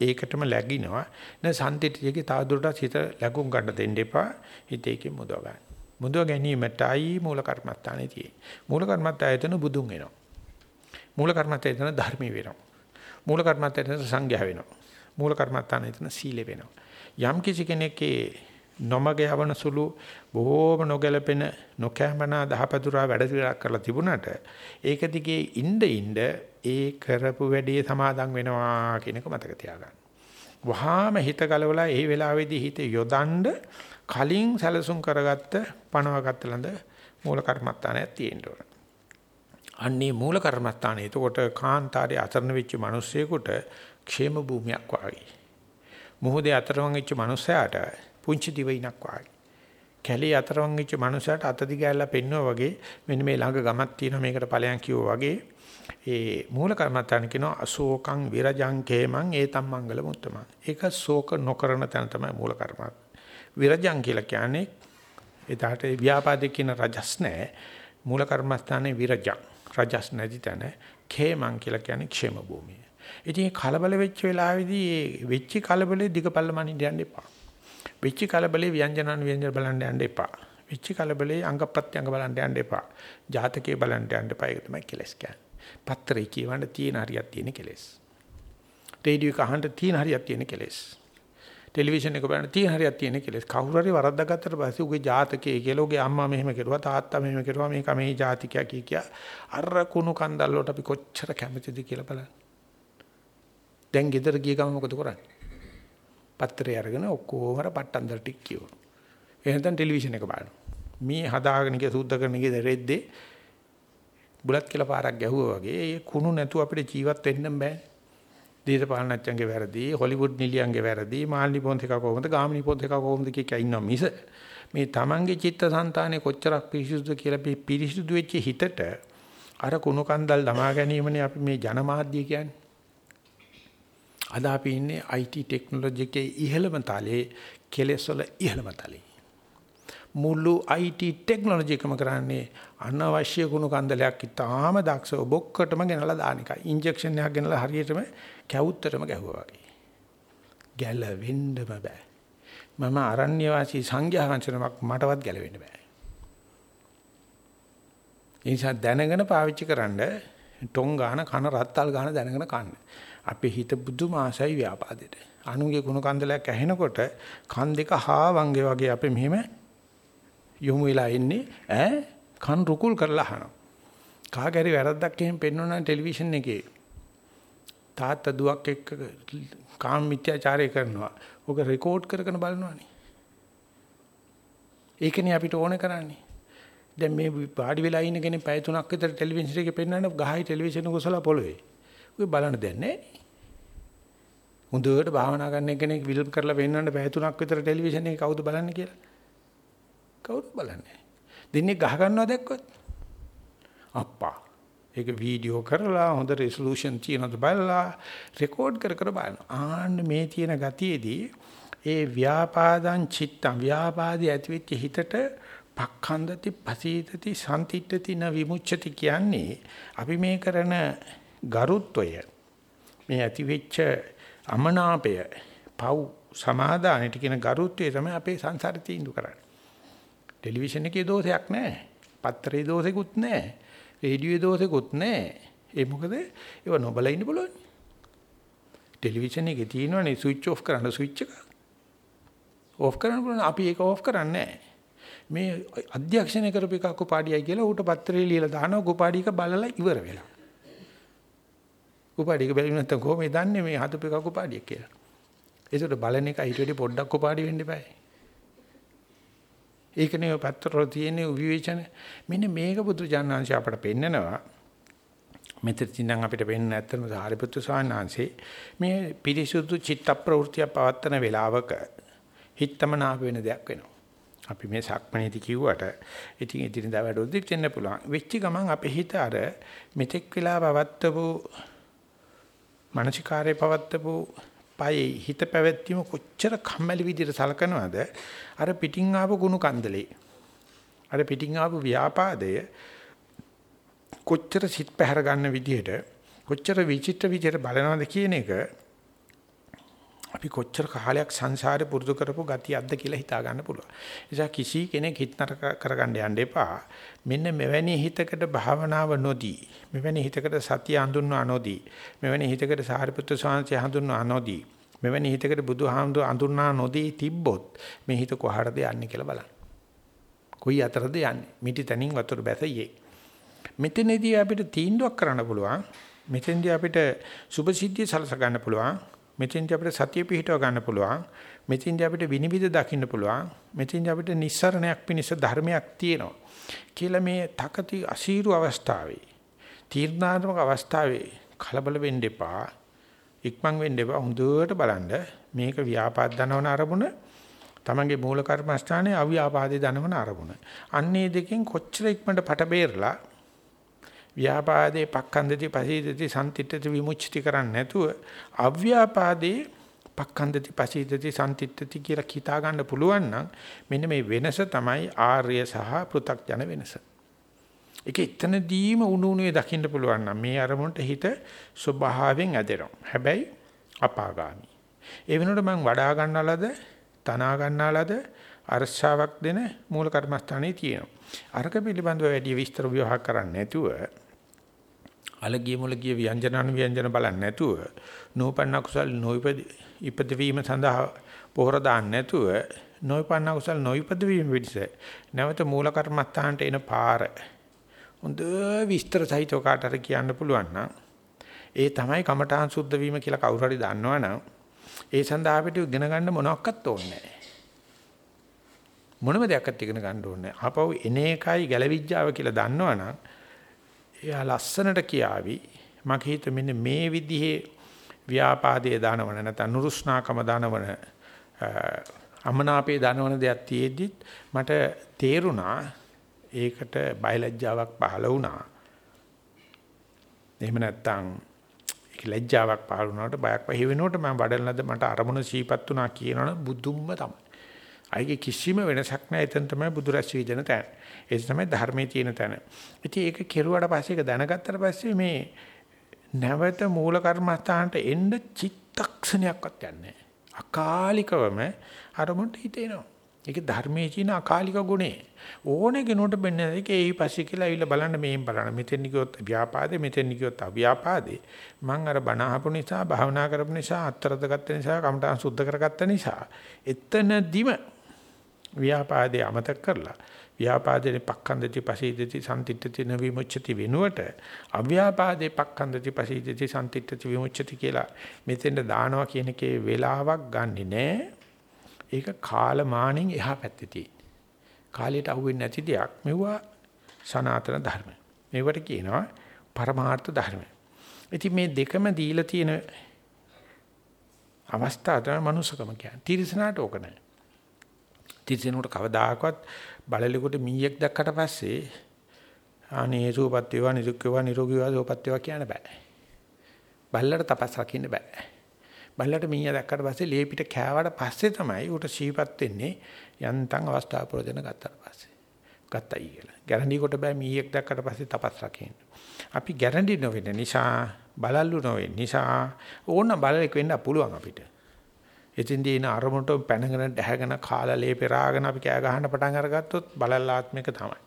ඒකටම läගිනවා. න සම්තිතියගේ තවදුරටත් හිත läගුම් ගන්න දෙන්න එපා. හිත ඒකෙන් මුදව ගන්න. මුදව ගැනීමටයි මූල කර්මස්ථානේ තියෙන්නේ. මූල කර්මස්ථායතන බුදුන් වෙනවා. මූල කර්මස්ථායතන ධර්මී වෙනවා. මූල කර්මස්ථායතන සංඝයා වෙනවා. මූල කර්මස්ථානයතන සීල වෙනවා. යම් කිසි කෙනෙක්ගේ නොමග යවන සුළු බොහෝම නොගැලපෙන නොකෑමනා දහපතුරා වැඩ පිළිවෙලක් කරලා තිබුණාට ඒක දිගේ ඉnde ඉnde ඒ කරපු වැඩේ සමාදන් වෙනවා කියන එක මතක තියාගන්න. වහාම හිත කලවලා ඒ වෙලාවේදී හිත යොදන්න කලින් සැලසුම් කරගත්ත පණවගත්ත ලඳ මූල කර්මත්තානයක් තියෙන්න ඕන. අන්නේ මූල කර්මත්තානේ එතකොට කාන්තාරයේ අතරන වෙච්ච මිනිස්සෙකුට ക്ഷേම භූමියක් වාගේ. මොහොතේ අතරවන් වෙච්ච මිනිස්සයාට පුංචි දිවයිනක් වාගේ. කැලේ අතරවන් වෙච්ච මිනිස්සයාට අත දිගෑල්ලා පෙන්නවා වගේ මෙන්න මේ ළඟ ගමක් තියෙනවා මේකට ඵලයන් කිව්වා වගේ ඒ මූල කර්මත්තාන කියනවා අශෝකං විරජං කේමං ඒතම් මංගල මුත්තම. ඒක ශෝක නොකරන තැන තමයි මූල කර්මත්. විරජං කියලා කියන්නේ එදාට ව්‍යාපාදේ කියන රජස් නැහැ. මූල කර්මස්ථානේ විරජං. රජස් නැති තැන කේමං කියලා කියන්නේ ക്ഷേම භූමිය. ඉතින් කලබල වෙච්ච වෙලාවේදී ඒ වෙච්ච කලබලේ දිගපල්ලමනින් යන්න එපා. වෙච්ච කලබලේ ව්‍යංජනන ව්‍යංජන බලන්න යන්න එපා. වෙච්ච කලබලේ අංග ප්‍රත්‍යංග බලන්න යන්න එපා. ජාතකයේ බලන්න යන්න එපා. ඒක තමයි කෙලස් කියන්නේ. පත්‍රේ කියවන්න තියෙන හරියක් තියෙන කෙලෙස්. රේඩියෝ එක අහන්න තියෙන හරියක් තියෙන කෙලෙස්. ටෙලිවිෂන් එක බලන්න තියෙන හරියක් තියෙන කෙලෙස්. කවුරු හරි වරද්දා ගත්තට පස්සේ උගේ ජාතකයේ කියලා උගේ අම්මා මෙහෙම කෙරුවා තාත්තා මෙහෙම කෙරුවා මේක මේ ජාතිකයා කිය කිය අර කුණු කන්දල් වලට අපි කොච්චර කැමතිද කියලා බලන්න. දැන් ගෙදර ගිය ගම මොකද කරන්නේ? පත්‍රය අරගෙන ඔක්කොම අර පට්ටන්දර ටික කියවනවා. එහෙනම් ටෙලිවිෂන් එක බලනවා. මේ හදාගෙන ගිය සුද්ධ කරන ගිය රෙද්දේ බුලත් කියලා පාරක් ගැහුවා වගේ ඒ කුණු නැතුව අපිට ජීවත් වෙන්න බෑ. දේශපාලනඥයන්ගේ වැරදි, හොලිවුඩ් නිලියන්ගේ වැරදි, මාල්නි පොන්තික කොහොමද, ගාමිනි පොන්තික කොහොමද කිය ඉන්නවා මිස මේ තමන්ගේ චිත්තසංතානේ කොච්චරක් පිරිසිදුද කියලා පිරිසිදු වෙච්ච හිතට අර කුණු කන්දල් දමා ගැනීමනේ අපි මේ ජනමාධ්‍ය කියන්නේ. අද අපි ඉන්නේ IT ටෙක්නොලොජි එකේ ඉහළම තලයේ කෙලෙස් වල ඉහළම තලයේ. මුළු IT ටෙක්නොලොජි එකම කරන්නේ අනවශ්‍ය කුණු කන්දලයක් ඉතාම දක්ෂව බොක්කටම ගෙනලා දාන එකයි. ඉන්ජෙක්ෂන් එකක් ගෙනලා හරියටම කැවුත්තරම ගැහුවා වගේ. ගැලවෙන්න බෑ. මම අරණ්‍ය වාසී සංඝයා වහන්සේනමක් මටවත් ගැලවෙන්න බෑ. ඒ නිසා දැනගෙන පාවිච්චි කරන්න ටොං ගාන කන රත්තල් ගාන දැනගෙන කන්න. අපේ හිත බුදුම ආසයි ව්‍යාපාදෙට. අනුගේ කුණු කන්දලයක් ඇහෙනකොට කන් දෙක හාවංගේ වගේ අපේ මෙහෙම යොමු වෙලා ඉන්නේ ඈ කන් රුකුල් කරලා අහනවා. කාගෑරි වැරද්දක් එහෙම පෙන්වනවා ටෙලිවිෂන් එකේ. තාත්තා දුවක් එක්ක කාම මිත්‍යාචාරය කරනවා. ඔක රෙකෝඩ් කරගෙන බලනවානේ. ඒකනේ අපිට ඕන කරන්නේ. දැන් මේ පාඩි වෙලා ඉන්න කෙනෙක් පැය තුනක් විතර ටෙලිවිෂන් එකේ පෙන්වන්න ගහයි ටෙලිවිෂන් කුසල පොළවේ. ඔය බලන්න දෙන්නේ හොඳට භාවනා කරන කෙනෙක් ෆිල්ම් කරලා පෙන්වන්න පැය තුනක් විතර ටෙලිවිෂන් එකේ කවුද බලන්නේ කියලා. කවුරුත් බලන්නේ. දින්නේ ගහ ගන්නවා දැක්කොත්. අප්පා. ඒක වීඩියෝ කරලා හොඳ රෙසලූෂන් තියනද බලලා රෙකෝඩ් කර කර බලනවා. ආන්න මේ තියෙන ගතියේදී ඒ ව්‍යාපාදං චිත්තං ව්‍යාපාදී ඇතිවෙච්ච හිතට පක්ඛන්දති පසීතති සම්තිට්ඨති න විමුච්ඡති කියන්නේ අපි මේ කරන ගරුත්වය මේ ඇතිවෙච්ච අමනාපය පව් සමාදානෙට කියන ගරුත්වය තමයි අපේ සංසාරේ තීන්දුව කරන්නේ. ටෙලිවිෂන් එකේ දෝෂයක් නැහැ. පත්තරේ දෝෂෙකුත් නැහැ. රේඩියෝයේ දෝෂෙකුත් නැහැ. ඒ මොකද ඒව නොබල ඉන්න බලන්නේ. ටෙලිවිෂන් එකේ තියෙනවනේ ස්විච් ඔෆ් කරන්න ස්විච් එක. ඔෆ් කරන්න බලන්න අපි ඒක ඔෆ් කරන්නේ නැහැ. මේ අධ්‍යක්ෂණය කරපු එක කුපාඩියයි කියලා ඌට පත්‍රේ ලියලා දානවා කුපාඩියක බලලා ඉවර වෙලා. කුපාඩියක බැලුව නැත්නම් කොහොමද දන්නේ මේ හදපු එක කුපාඩියක් කියලා. ඒකට බලන එක ඊට වැඩි පොඩ්ඩක් කුපාඩි වෙන්න eBay. ඒකනේ පත්‍රවල තියෙන විවේචන මෙන්න මේක බුදු ජානංශ අපට පෙන්නනවා. මෙතන නම් අපිට වෙන්න ඇත්තම සාරිපුත්තු සාන්නාංශේ මේ පිරිසුදු චිත්ත ප්‍රවෘත්තිය පවත්තන වේලාවක හිතමනාප වෙන දෙයක් වෙනවා. අපි මේ සක්මණේදී කිව්වට ඉතින් එදිනදා වැඩවලදී වෙන්න පුළුවන්. වෙච්ච ගමන් අපේ හිත අර මෙතෙක් වෙලා පවත්තපු මානසිකාරේ පවත්තපු පයේ හිත පැවැත්වීම කොච්චර කම්මැලි විදිහට සලකනවද? අර පිටින් ආපු කුණු කන්දලේ අර පිටින් ආපු ව්‍යාපාදය කොච්චර සිත් පැහැර ගන්න විදිහට කොච්චර විචිත්‍ර විදිහට බලනවද කියන එක අපි කොච්චර කාලයක් සංසාරේ පුරුදු කරපු ගතියක්ද කියලා හිතා ගන්න පුළුවන්. නිසා කිසි කෙනෙක් හිත නරක කරගන්න යන්න එපා. මෙන්න මෙවැනි හිතකට භාවනාව නොදී, මෙවැනි හිතකට සතිය හඳුන්වා නොදී, මෙවැනි හිතකට සාරිපුත්‍ර ස්වාමීන් හඳුන්වා නොදී, මෙවැනි හිතකට බුදුහාමුදුර හඳුන්වා නොදී තිබ්බොත් මේ හිත කොහටද යන්නේ කියලා බලන්න. කොයි අතරද යන්නේ? මිටි තනින් වතුර බැසයේ. මෙතනදී අපිට තීන්දුවක් කරන්න පුළුවන්. මෙතෙන්දී අපිට සුභසිද්ධිය සලස ගන්න පුළුවන්. මෙතෙන්දී අපිට සතිය පිහිටව ගන්න පුළුවන්. මෙතෙන්දී අපිට විනිවිද දකින්න පුළුවන්. මෙතෙන්දී අපිට නිස්සරණයක් පිණිස ධර්මයක් තියෙනවා. කියලා මේ තකති අසීරු අවස්ථාවේ තීර්ණාත්මක අවස්ථාවේ කලබල වෙන්න එපා. ඉක්මන් වෙන්න එපා. හොඳට බලන්න මේක ව්‍යාපාද දනවන අරමුණ තමන්ගේ මූල කර්මස්ථානයේ අව්‍යාපාදේ දනවන අරමුණ. අන්නේ දෙකෙන් කොච්චර ඉක්මනට පට බේරලා ව්‍යාපාදේ පක්ඛන්දති පසීදති සම්තිත්‍ත්‍ති විමුක්ති කරන්නේ නැතුව අව්‍යාපාදේ පක්ඛන්දති පසීදති සම්තිත්‍ත්‍ති කියලා හිතා ගන්න පුළුවන් නම් මෙන්න මේ වෙනස තමයි ආර්ය සහ පෘථග්ජන වෙනස. ඒක එතනදීම උණු උණුවේ දකින්න පුළුවන් නම් මේ අරමුණට හිත ස්වභාවයෙන් ඇදෙනවා. හැබැයි අපාගාමි. ඒ වෙනුවට මම වඩා ගන්නලද, තනා ගන්නලද අරශාවක් දෙන මූල කර්මස්ථානයේ තියෙනවා. අරක පිළිබඳව වැඩි විස්තර විවහාර කරන්නේ නැතුව අලගිය මුලගිය ව්‍යංජන අනු ව්‍යංජන බලන්නේ නැතුව නෝපන්න කුසල් නොයිපද ඉපද වීම සඳහා පොහොර දාන්න නැතුව නොයිපන්න කුසල් නොයිපද වීම පිණිස නැවත මූල කර්මස්ථානට එන පාර. හොඳ විස්තර සහිතව කාට හරි කියන්න පුළුවන් නම් ඒ තමයි කමඨාන් සුද්ධ වීම කියලා කවුරු හරි දන්නවනම් ඒ සඳහා අපිට ඉගෙන ගන්න මොනවත් ඕනේ මොනම දෙයක්වත් ඉගෙන ගන්න ඕනේ ආපහු එන එකයි ගැලවිඥාව කියලා දන්නවනම් එයා ලස්සනට කියාවි මගේ හිත මෙන්න මේ විදිහේ ව්‍යාපාදයේ දානවන නැත්නම් නුරුස්නාකම දානවන අමනාපේ දානවන දෙයක් තියෙද්දිත් මට තේරුණා ඒකට බයලජ්ජාවක් පහළ වුණා. එහෙම නැත්නම් ඒක ලැජ්ජාවක් පහළ වුණාට බයක් පහි වෙනකොට මම වඩන ලද මට අරමුණ සීපත් වුණා කියනවනේ බුදුම්ම තමයි. අයිගේ කිසිම වෙනසක් නැහැ. එතන තමයි බුදු රැස් වීදෙන තැන. ඒක තමයි ධර්මයේ තියෙන තැන. ඉතින් ඒක කෙරුවට පස්සේ ඒක දැනගත්තට පස්සේ මේ නැවත මූල කර්මස්ථානට එන්න චිත්තක්ෂණයක්වත් යන්නේ අකාලිකවම අරමුණට හිතෙනවා. ඒක ධර්මයේ තියෙන අකාලික ගුණේ. ඕනේ කෙනෙකුට බෙන්නේ ඒක ඒයි පස්සේ කියලා ඇවිල්ලා බලන්න මේන් බලන්න. මෙතෙන් ගියොත් ව්‍යාපාදේ මෙතෙන් ගියොත් අව්‍යාපාදේ. මං අර බණ අහපු නිසා භාවනා කරපු නිසා අත්තරද ගත්ත නිසා කමඨාන් සුද්ධ කරගත්ත නිසා එතනදිම ව්‍යාපාදේ අමතක කරලා ව්‍යාපාදේ පක්ඛන්දති පසීදති සම්තිත්‍ත්‍ති නවිමුච්ඡති වෙනුවට අව්‍යාපාදේ පක්ඛන්දති පසීදති සම්තිත්‍ත්‍ති විමුච්ඡති කියලා මෙතෙන්ට දානවා කියන එකේ වෙලාවක් ගන්නෙ නෑ. ඒක කාලමාණෙන් එහා පැත්තේ තියෙන. කාලයට අහුවෙන්නේ නැති දෙයක්. මෙවුවා සනාතන ධර්ම. මේවට කියනවා පරමාර්ථ ධර්ම. ඉතින් මේ දෙකම දීලා තියෙන අවස්ථාව තමයි මනුස්සකම කියන්නේ. තිරිසනාට ඕක නැහැ. තිරිසනුට කවදාකවත් බලලෙකුට මීයක් දැක්කට පස්සේ අනේ සුවපත් වේවා නිරුක් වේවා නිරෝගී වේවා සුවපත් වේවා කියන්න බෑ. බල්ලට තපස් රකින්න බෑ. බල්ලට මීයා දැක්කට පස්සේ ලේ පිට කෑවට පස්සේ තමයි ඌට සීපත් වෙන්නේ යන්තම් අවස්ථාව ප්‍රයෝජන ගත්තාට පස්සේ. ගත්තයි කියලා. ගැරන්ටි කොට බෑ මීයක් දැක්කට පස්සේ තපස් රකින්න. අපි ගැරන්ටි නොවෙන නිසා බලල්ලු නොවෙන නිසා ඕන බලලෙක් වෙන්න පුළුවන් අපිට. එතින්දී ඉන අරමුණට පැනගෙන දැහැගෙන කාලා ලේ පෙරාගෙන අපි කෑ ගහන්න පටන් අරගත්තොත් බලල්ලාත්මික තමයි.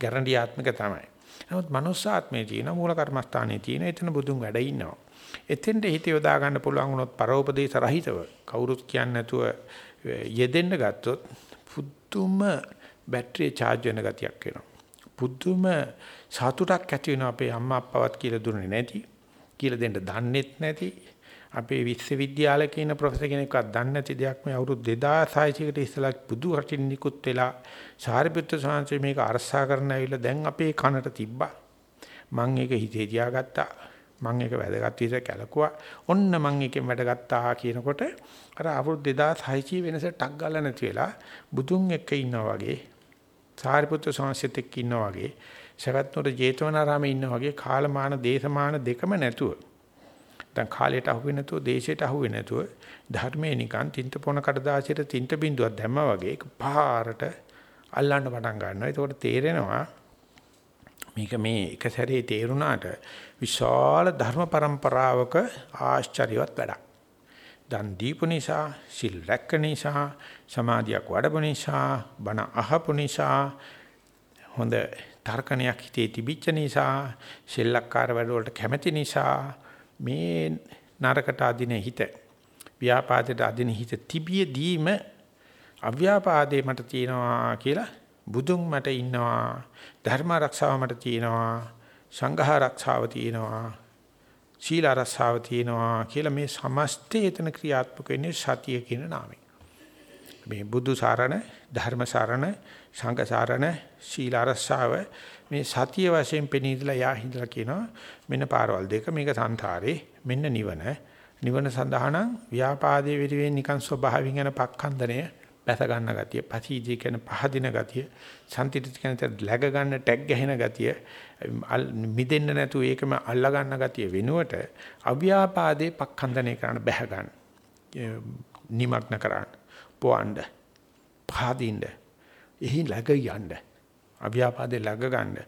ගැරන්ටි ආත්මික තමයි. නමුත් මනුස්ස ආත්මේ තියෙන මූල කර්මස්ථානයේ තියෙන එතන බුදුන් වැඩ ඉන්නවා. එතෙන්ට හිත යොදා ගන්න පුළුවන් වුණොත් පරෝපදේශ රහිතව කවුරුත් කියන්නේ නැතුව යෙදෙන්න ගත්තොත් පුදුම බැටරිය charge වෙන ගතියක් එනවා. පුදුම සතුටක් ඇති වෙනවා අපේ අම්මා අප්පවත් කියලා දුන්නේ නැති. කියලා දෙන්න දන්නෙත් නැති. අපේ විශ්වවිද්‍යාලයක ඉන්න ප්‍රොෆෙසර් කෙනෙක්වත් දන්නේ නැති දෙයක් මේ අවුරුදු 2600 කට ඉස්සලා බුදු රටින් නිකුත් වෙලා සාරිපුත්‍ර සාංශය මේක අරසා කරන්න ඇවිල්ලා දැන් අපේ කනට තිබ්බා. මම ඒක හිතේ තියාගත්තා. මම ඒක වැදගත් විදිහට කැලකුවා. ඔන්න මම එකෙන් වැඩ ගත්තා කියනකොට අර අවුරුදු 2600 වෙනස ටක් ගාලා නැති වෙලා බුදුන් එක්ක ඉන්නවා වගේ සාරිපුත්‍ර සාංශයත් එක්ක ඉන්නවා වගේ සවැත්නුවර ජේතවනාරාමේ ඉන්නවා වගේ කාලමාන දේශමාන දෙකම නැතුව දැන් කාලයට අහුවෙන්නේ නැතුව දේශයට අහුවෙන්නේ නැතුව ධර්මයේ නිකන් තින්ත පොන කඩදාසියට තින්ත බින්දුවක් දැම්මා වගේ එක පාරට අල්ලන්න පටන් ගන්නවා. ඒකෝට තේරෙනවා මේක මේ එක සැරේ තේරුණාට විශාල ධර්ම પરම්පරාවක ආශ්චර්යවත් වැඩක්. දන් දීපු නිසා, සිල් රැක්ක නිසා, සමාධියක් වඩපු නිසා, බණ අහපු නිසා, හොඳ තර්කණයක් හිතේ තිබිච්ච නිසා, සෙල්ලක්කාර වැඩවලට කැමැති නිසා මේ නරකට අදින හිත, ව්‍යාපාදයට අදින හිත තිබියදීම අව්‍යාපාදේ මට තියෙනවා කියලා බුදුන් මට ඉන්නවා ධර්ම ආරක්ෂාව මට තියෙනවා සංඝ ආරක්ෂාව තියෙනවා සීල ආරක්ෂාව තියෙනවා කියලා මේ සමස්තය එතන ක්‍රියාත්මක වෙන්නේ සතිය කියන නාමයෙන්. මේ බුදු සාරණ ධර්ම සාරණ සංඝ සාරණ සීල ආරක්ෂාව මේ සතිය වශයෙන් පෙනීදලා යා හිඳලා කියනවා මෙන්න පාරවල් දෙක මේක සංසාරේ මෙන්න නිවන නිවන සඳහා නම් ව්‍යාපාදයේ විරිවෙන් නිකන් ස්වභාවයෙන් යන පක්ඛන්දනය බැස ගන්න ගතිය, පසීජී කියන පහදින ගතිය, සම්තිත්‍ති කියන läග ගන්න ටැග් ගැහෙන ගතිය, මිදෙන්න නැතුව ඒකම අල්ලා ගන්න ගතිය වෙනුවට අව්‍යාපාදේ පක්ඛන්දනය කරන්න බැහැ ගන්න. නිමග්න කරන්න, පොවන්න, පහදින්න, එහි läග යන්න. අව්‍යාපාදේ läග ගන්න.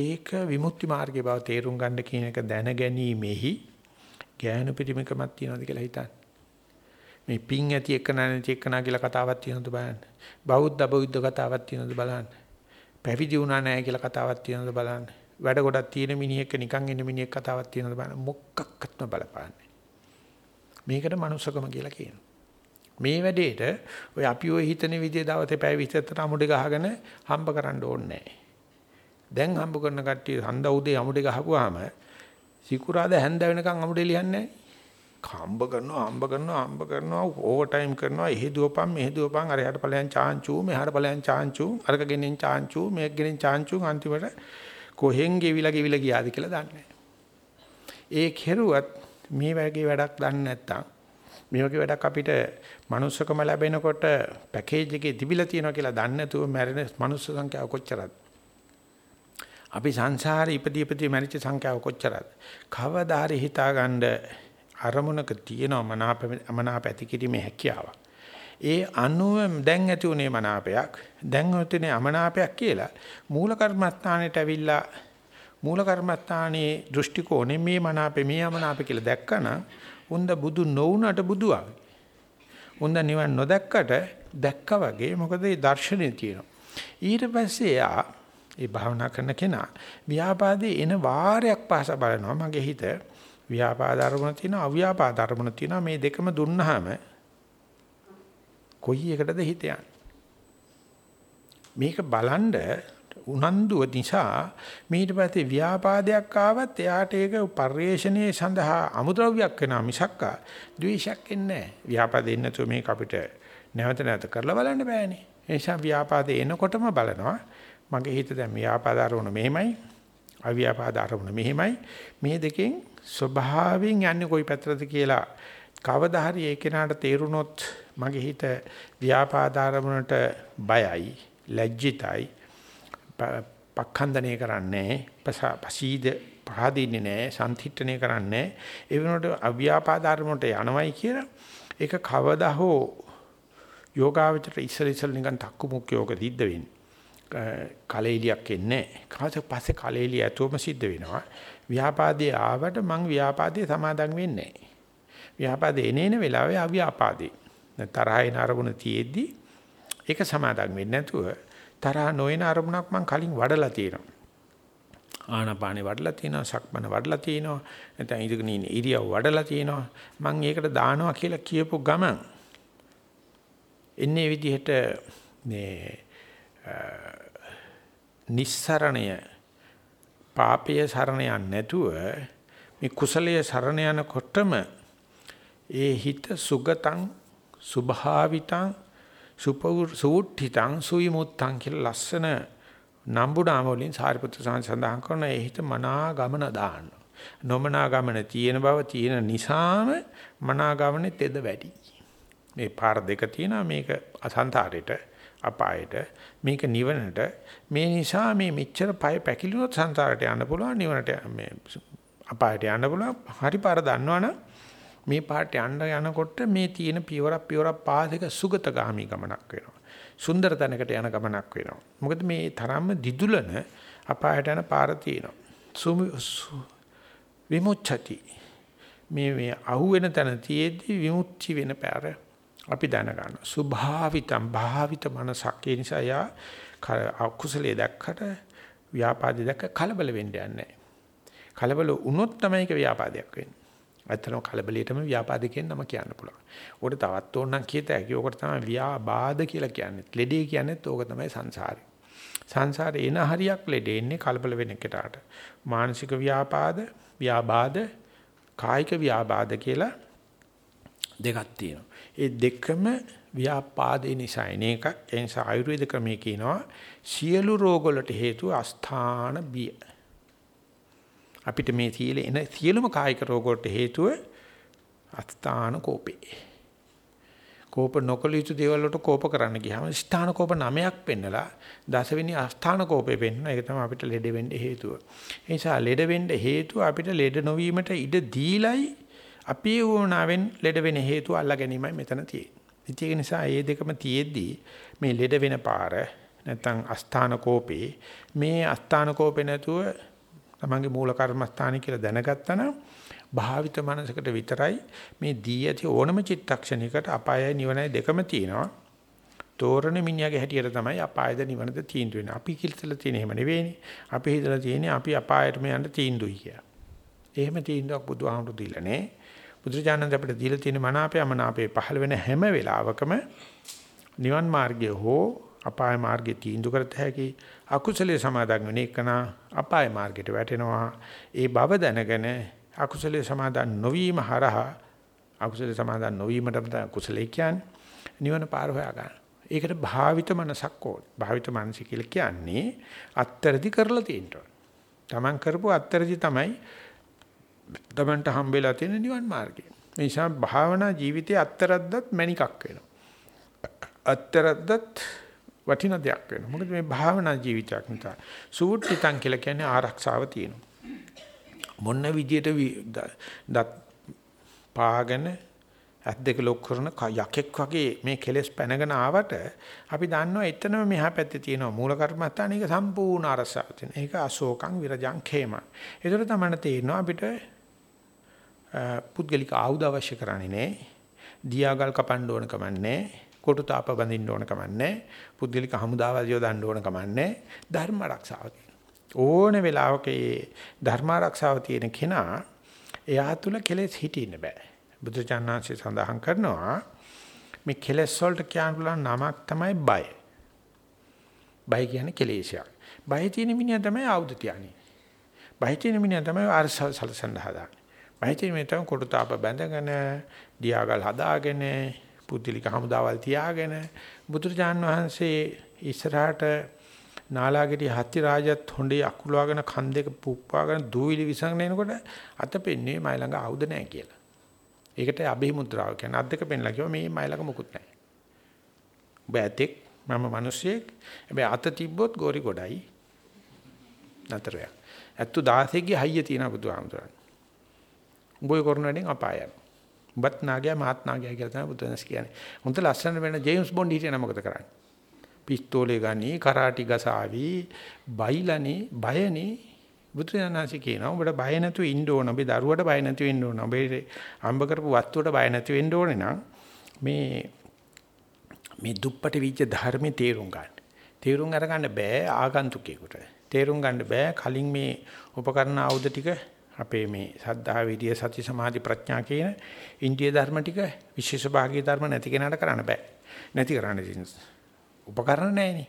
ඒක විමුක්ති මාර්ගයේ බව තේරුම් ගන්න කියන එක දැන ගැනීමෙහි ඥාන පිටිමකමක් තියනවාද කියලා හිතන්න. මේ පිං ඇති එක නැති එක නා කියලා කතාවක් තියෙනවද බලන්න. බෞද්ධ බෞද්ධ කතාවක් තියෙනවද බලන්න. පැවිදි වුණා නැහැ කියලා කතාවක් තියෙනවද බලන්න. වැඩ ගොඩක් තියෙන මිනිහෙක් නිකන් ඉන්න මිනිහෙක් කතාවක් තියෙනවද බලන්න. මොකක්වත්ම බලපාන්නේ. මේකට මනුස්සකම කියලා කියනවා. මේ වැඩේට ඔය අපි ඔය හිතන විදිය දවසේ පැය 20කට අමුඩේ ගහගෙන හම්බ කරන්න ඕනේ දැන් හම්බ කරන කට්ටිය හන්ද උදේ අමුඩේ ගහපුවාම සිකුරාද හැන්ද වෙනකන් අමුඩේ ලියන්නේ නැහැ. හම්බ කරනවා හම්බ කරනවා හම්බ කරනවා ඕවර් ටයිම් කරනවා එහෙ දුවපන් මෙහෙ දුවපන් අර යට ඵලයන් චාන්චු මෙහාට ඵලයන් චාන්චු අරක ගෙනෙන් චාන්චු මේක ගෙනෙන් චාන්චු අන්තිමට කොහෙන් ගෙවිලා ගෙවිලා ගියාද කියලා දන්නේ ඒ කෙරුවත් මේ වගේ වැඩක් දන්නේ නැත්තම් මේ වගේ වැඩක් අපිට manussකම ලැබෙනකොට පැකේජ් එකේ තිබිලා තියෙනවා කියලා දන්නේ නැතුව මැරෙන මනුස්ස සංඛ්‍යාව කොච්චරද අපි සංසාරේ ඉපදී ඉපදී මැරිච්ච සංඛ්‍යාව කොච්චරද කවදා හරි හිතාගන්න අරමුණක තියෙනවා මනාප මනාප ඇති කිරීමේ හැකියාව. ඒ අනුව දැන් ඇති උනේ මනාපයක් දැන් උතුනේ අමනාපයක් කියලා මූල කර්මස්ථානෙට ඇවිල්ලා මූල කර්මස්ථානයේ දෘෂ්ටි කෝණය මේ මනාපේ මේ අමනාපේ කියලා දැක්කනම් උන්ද බුදු නොවුනට බුදුවා. උන්ද නිවන් නොදැක්කට දැක්කා වගේ මොකද ඒ දර්ශනේ තියෙනවා. ඊට පස්සේ එයා ඒ භාවනා කරන කෙනා ව්‍යාපාදේ එන වාරයක් පාස බලනවා මගේ හිත ව්‍යාපාද අරමුණ තියෙනවා අව්‍යාපාද අරමුණ තියෙනවා මේ දෙකම දුන්නාම කොයි එකටද හිත මේක බලන්ඩ උනන්දුව නිසා ඊට පස්සේ ව්‍යාපාදයක් ආවත් එයාට ඒක පරිේශණයේ සඳහා අමුද්‍රව්‍යයක් වෙනා මිසක්කා ද්වේෂයක් එන්නේ නැහැ. ව්‍යාපාදේ නැතුව මේක අපිට නැවත නැවත කරලා බලන්න බෑනේ. ඒ නිසා ව්‍යාපාදේ එනකොටම බලනවා මගේ හිත දැන් ව්‍යාපාද අරමුණ මෙහෙමයි අව්‍යාපාද අරමුණ මෙහෙමයි මේ දෙකෙන් ස්වභාවයෙන් යන්නේ කොයි පැත්තටද කියලා කවදා හරි ඒ කෙනාට තේරුනොත් මගේ හිත ව්‍යාපාදාරමුණට බයයි, ලැජ්ජිතයි, පක්ඛන්දනය කරන්නේ, පසීද පහදින්නේ නැහැ, සම්තිට්ඨනය කරන්නේ. ඒ වෙනකොට අව්‍යාපාදාරමුණට යනවයි කියලා ඒක කවදා හෝ යෝගාවචර ඉස්සර ඉස්සර නිකන් තක්කු මුක්කයෝක සිද්ධ වෙන්නේ. කලෙලියක් එන්නේ නැහැ. පස්සේ කලෙලිය ඇතුවම සිද්ධ වෙනවා. ව්‍යාපාදේ ආවට මං ව්‍යාපාදේ සමාදන් වෙන්නේ නැහැ. ව්‍යාපාදේ එනේන වෙලාවේ අව්‍යාපාදේ. තරහින් අරමුණ තියෙද්දි ඒක සමාදන් වෙන්නේ නැතුව තරහ නොයන අරමුණක් මං කලින් වඩලා තියෙනවා. ආනාපානෙ වඩලා තියෙනවා, සක්මන වඩලා තියෙනවා, නැත්නම් ඉඳගෙන ඉන්න ඉරියව් වඩලා තියෙනවා. මං ඒකට දානවා කියලා කියපු ගමන් එන්නේ විදිහට මේ නිස්සරණය පාපයේ සරණ යන්නේ නැතුව මේ කුසලයේ සරණ යනකොටම ඒ හිත සුගතං සුභාවිතං සුපෞර්සූට්ඨිතං සුවිමුත්තං කියලා ලස්සන නම්බුනාම වලින් සාරිපුත්‍ර සඳහන් කරන ඒ හිත මනා ගමන දාන්න. නොමනා ගමන තියෙන බව තියෙන නිසාම මනා ගමනේ තෙද වැඩි. මේ පාර දෙක තියෙනවා මේක අසන්තරයට අපායට මේක නිවනට මේ නිසා මේ මෙච්චර පය පැකිලුනොත් සංසාරයට යන්න පුළුවන් නිවනට මේ අපායට යන්න පුළුවන් හරි පාර දන්නවනම් මේ පාට යන්න යනකොට මේ තියෙන පියවරක් පියවරක් පාසක සුගතගාමි ගමනක් වෙනවා. සුන්දර තැනකට යන ගමනක් වෙනවා. මොකද මේ තරම්ම දිදුලන අපායට යන පාර තියෙනවා. විමුච්ඡති. මේ මේ අහුවෙන තැන තියේදී විමුක්ති වෙන පාර අපි දැනගන්න. සුභාවිතම් භාවිත මනසක්. ඒ නිසා යා අකුසලයේ දැක්කට ව්‍යාපාදේ දැක්ක කලබල වෙන්න යන්නේ කලබල වුණොත් තමයි ඒක ව්‍යාපාදයක් වෙන්නේ. ඇත්තටම කලබලයටම ව්‍යාපාද කියන නම කියන්න පුළුවන්. උකට තවත් ඕනනම් කියත හැකි. ඕකට තමයි ව්‍යාබාධ කියලා කියන්නේ. ලෙඩේ කියන්නේත් ඕක තමයි සංසාරේ. සංසාරේ එන හරියක් ලෙඩේ ඉන්නේ කලබල වෙන එකටට. මානසික ව්‍යාපාද, ව්‍යාබාධ, කායික ව්‍යාබාධ කියලා දෙකක් තියෙනවා. ඒ දෙකම ව්‍යාපාදේ නිසා එන එකක්. ඒ නිසා ආයුර්වේද ක්‍රමයේ කියනවා සියලු රෝග වලට හේතුව අස්ථාන බිය. අපිට මේ සියල එන සියලුම කායික රෝග වලට හේතුව අස්ථාන කෝපේ. කෝප නොකළ යුතු දේවල් වලට කෝප කරන්න ගියාම ස්ථාන කෝප නමයක් පෙන්නලා දසවෙනි අස්ථාන කෝපේ පෙන්න ඒක තමයි අපිට ලෙඩ වෙන්න හේතුව. ඒ නිසා ලෙඩ වෙන්න හේතුව අපිට ලෙඩ නොවීමට ඉඩ දීලයි අපි වුණාවෙන් ලෙඩ වෙන හේතු අල්ලා ගැනීමයි මෙතන තියෙන්නේ. ඒක නිසා මේ දෙකම තියෙද්දී මේ ලෙඩ වෙන පාර නැත්තම් අස්ථාන කෝපේ මේ අස්ථාන කෝපේ නැතුව තමන්ගේ මූල කර්මස්ථානයි කියලා දැනගත්තා නම් භාවිත මනසකට විතරයි මේ දී ඇති ඕනම චිත්තක්ෂණයකට අපායයි නිවනයි දෙකම තියෙනවා. තෝරන මිනිහාගේ හැටියට තමයි අපායද නිවනද තීන්දුව වෙන්නේ. අපි කිල්තලා තියෙන එහෙම නෙවෙයිනේ. අපි හිතලා තියෙන්නේ අපි අපායටම යන්න තීන්දුවයි කියලා. එහෙම තීන්දුවක් බුදුහාමුදුරු දීලා නැහැ. බුදුරජාණන් අපිට දීලා තියෙන මනාපය අමනාපය පහළ වෙන හැම වෙලාවකම නිවන් මාර්ගය හෝ අපාය මාර්ගයේ තීන්දුව කරත හැකි අකුසලයේ සමාදන් වෙන එකන අපාය මාර්ගයට වැටෙනවා ඒ බව දැනගෙන අකුසලයේ සමාදන් නොවීම හරහා අකුසලයේ සමාදන් නොවීමට තමයි කුසලයේ කියන්නේ නිවන පාර හොයා ගන්න. ඒකට භාවිත මනසක් ඕන. භාවිත මනස කියලා කියන්නේ අත්තරදි කරලා තියෙනවා. Taman කරපු අත්තරදි තමයි තමන්ට හම්බෙලා තියෙන නිවන් මාර්ගය. මේ නිසා භාවනා ජීවිතයේ අත්තරද්දත් මණිකක් වෙනවා. අත්තරද්දත් වටින දෙයක් වෙනවා. මොකද මේ භාවනා ජීවිතයක් නිසා සූට්ටිතං කියලා කියන්නේ ආරක්ෂාව තියෙනවා. මොන විදියට දත් පාගෙන ඇත් දෙක ලොක් කරන යකෙක් වගේ මේ කෙලෙස් පැනගෙන ආවට අපි දන්නවා එතනම මෙහා පැත්තේ තියෙනවා මූල කර්මස්ථාන ඒක සම්පූර්ණ අරසාව තියෙන. ඒක අශෝකං විරජං khේම. ඒතර තමයි තේරෙනවා අපිට පුද්ගලික ආයුධ අවශ්‍ය කරන්නේ නැහැ. දියාගල් කපන්න ඕන කමන්නේ. කොටු තාප බඳින්න ඕන කමන්නේ. පුද්ගලික හමුදාවල් යොදන්න ඕන කමන්නේ. ධර්ම ආරක්ෂාව ඕන වෙලාවක ඒ ධර්ම ආරක්ෂාව තියෙන කෙනා එයා තුල කෙලෙස් හිටින්න බෑ. බුදුචානන්සේ සඳහන් කරනවා මේ කෙලෙස් වලට කියන්න පුළුවන් නමක් තමයි බය. බය කියන්නේ කෙලෙසයක්. බය තියෙන මිනිහා තමයි ආයුධ තියන්නේ. බය තියෙන මිනිහා තමයි අරසල් සලසන්න හදාන්නේ. මහිතේ මේ තමයි කොටු තාප බැඳගෙන දියාගල් හදාගෙන පුද්දලික හමුදාවල් තියාගෙන බුදුරජාන් වහන්සේ ඉස්සරහට නාලාගෙඩි හත්ති රාජත් හොඬේ අකුලවාගෙන කන් දෙක පුප්පාගෙන දූවිලි විසගෙන එනකොට අත පෙන්නේ මයි ළඟ ආයුධ නැහැ කියලා. ඒකට අභි මුද්‍රාව කියන්නේ අද්දක පෙන්ලා කිව්වා මේ මයිලක මුකුත් නැහැ. ඔබ ඇතෙක් මම මිනිස්සෙක්. හැබැයි අත තිබ්බොත් ගෝරි ගොඩයි. නතරයක්. ඇත්තු 16ගේ හයිය තියෙන බුදුහාමුදුරන්. උඹ ඔය කරන වැඩෙන් අපාය යනවා. උඹත් නාගයා මාත් නාගයා කියලා තමයි බුදුන්ස් කියන්නේ. හොඳ ලස්සන වෙන ජේම්ස් බොන්ඩ් හිටියන මොකද කරන්නේ? පිස්තෝලේ ගනි කරාටි ගසාවි බයිලනේ බයනේ බුදුරජාණන්සේ කියනවා ඔබට බය නැතුව ඉන්න ඕන. ඔබේ දරුවට බය නැතුව ඉන්න ඕන. ඔබේ අම්බ කරපු වස්තුවට බය නැතුව ඉන්න ඕනේ නම් මේ මේ දුප්පට විච්ච ධර්මයේ තේරුම් ගන්න. තේරුම් අරගන්න බෑ ආගන්තුකයෙකුට. තේරුම් ගන්න බෑ කලින් මේ උපකරණ ආයුධ ටික අපේ මේ සද්ධා විදිය සති සමාධි ප්‍රඥා කියන ඉන්දිය ධර්ම ටික විශේෂ භාගීය ධර්ම නැති කෙනාට කරන්න බෑ. නැති කරන්න තියෙන උපකරණ නැහැනේ.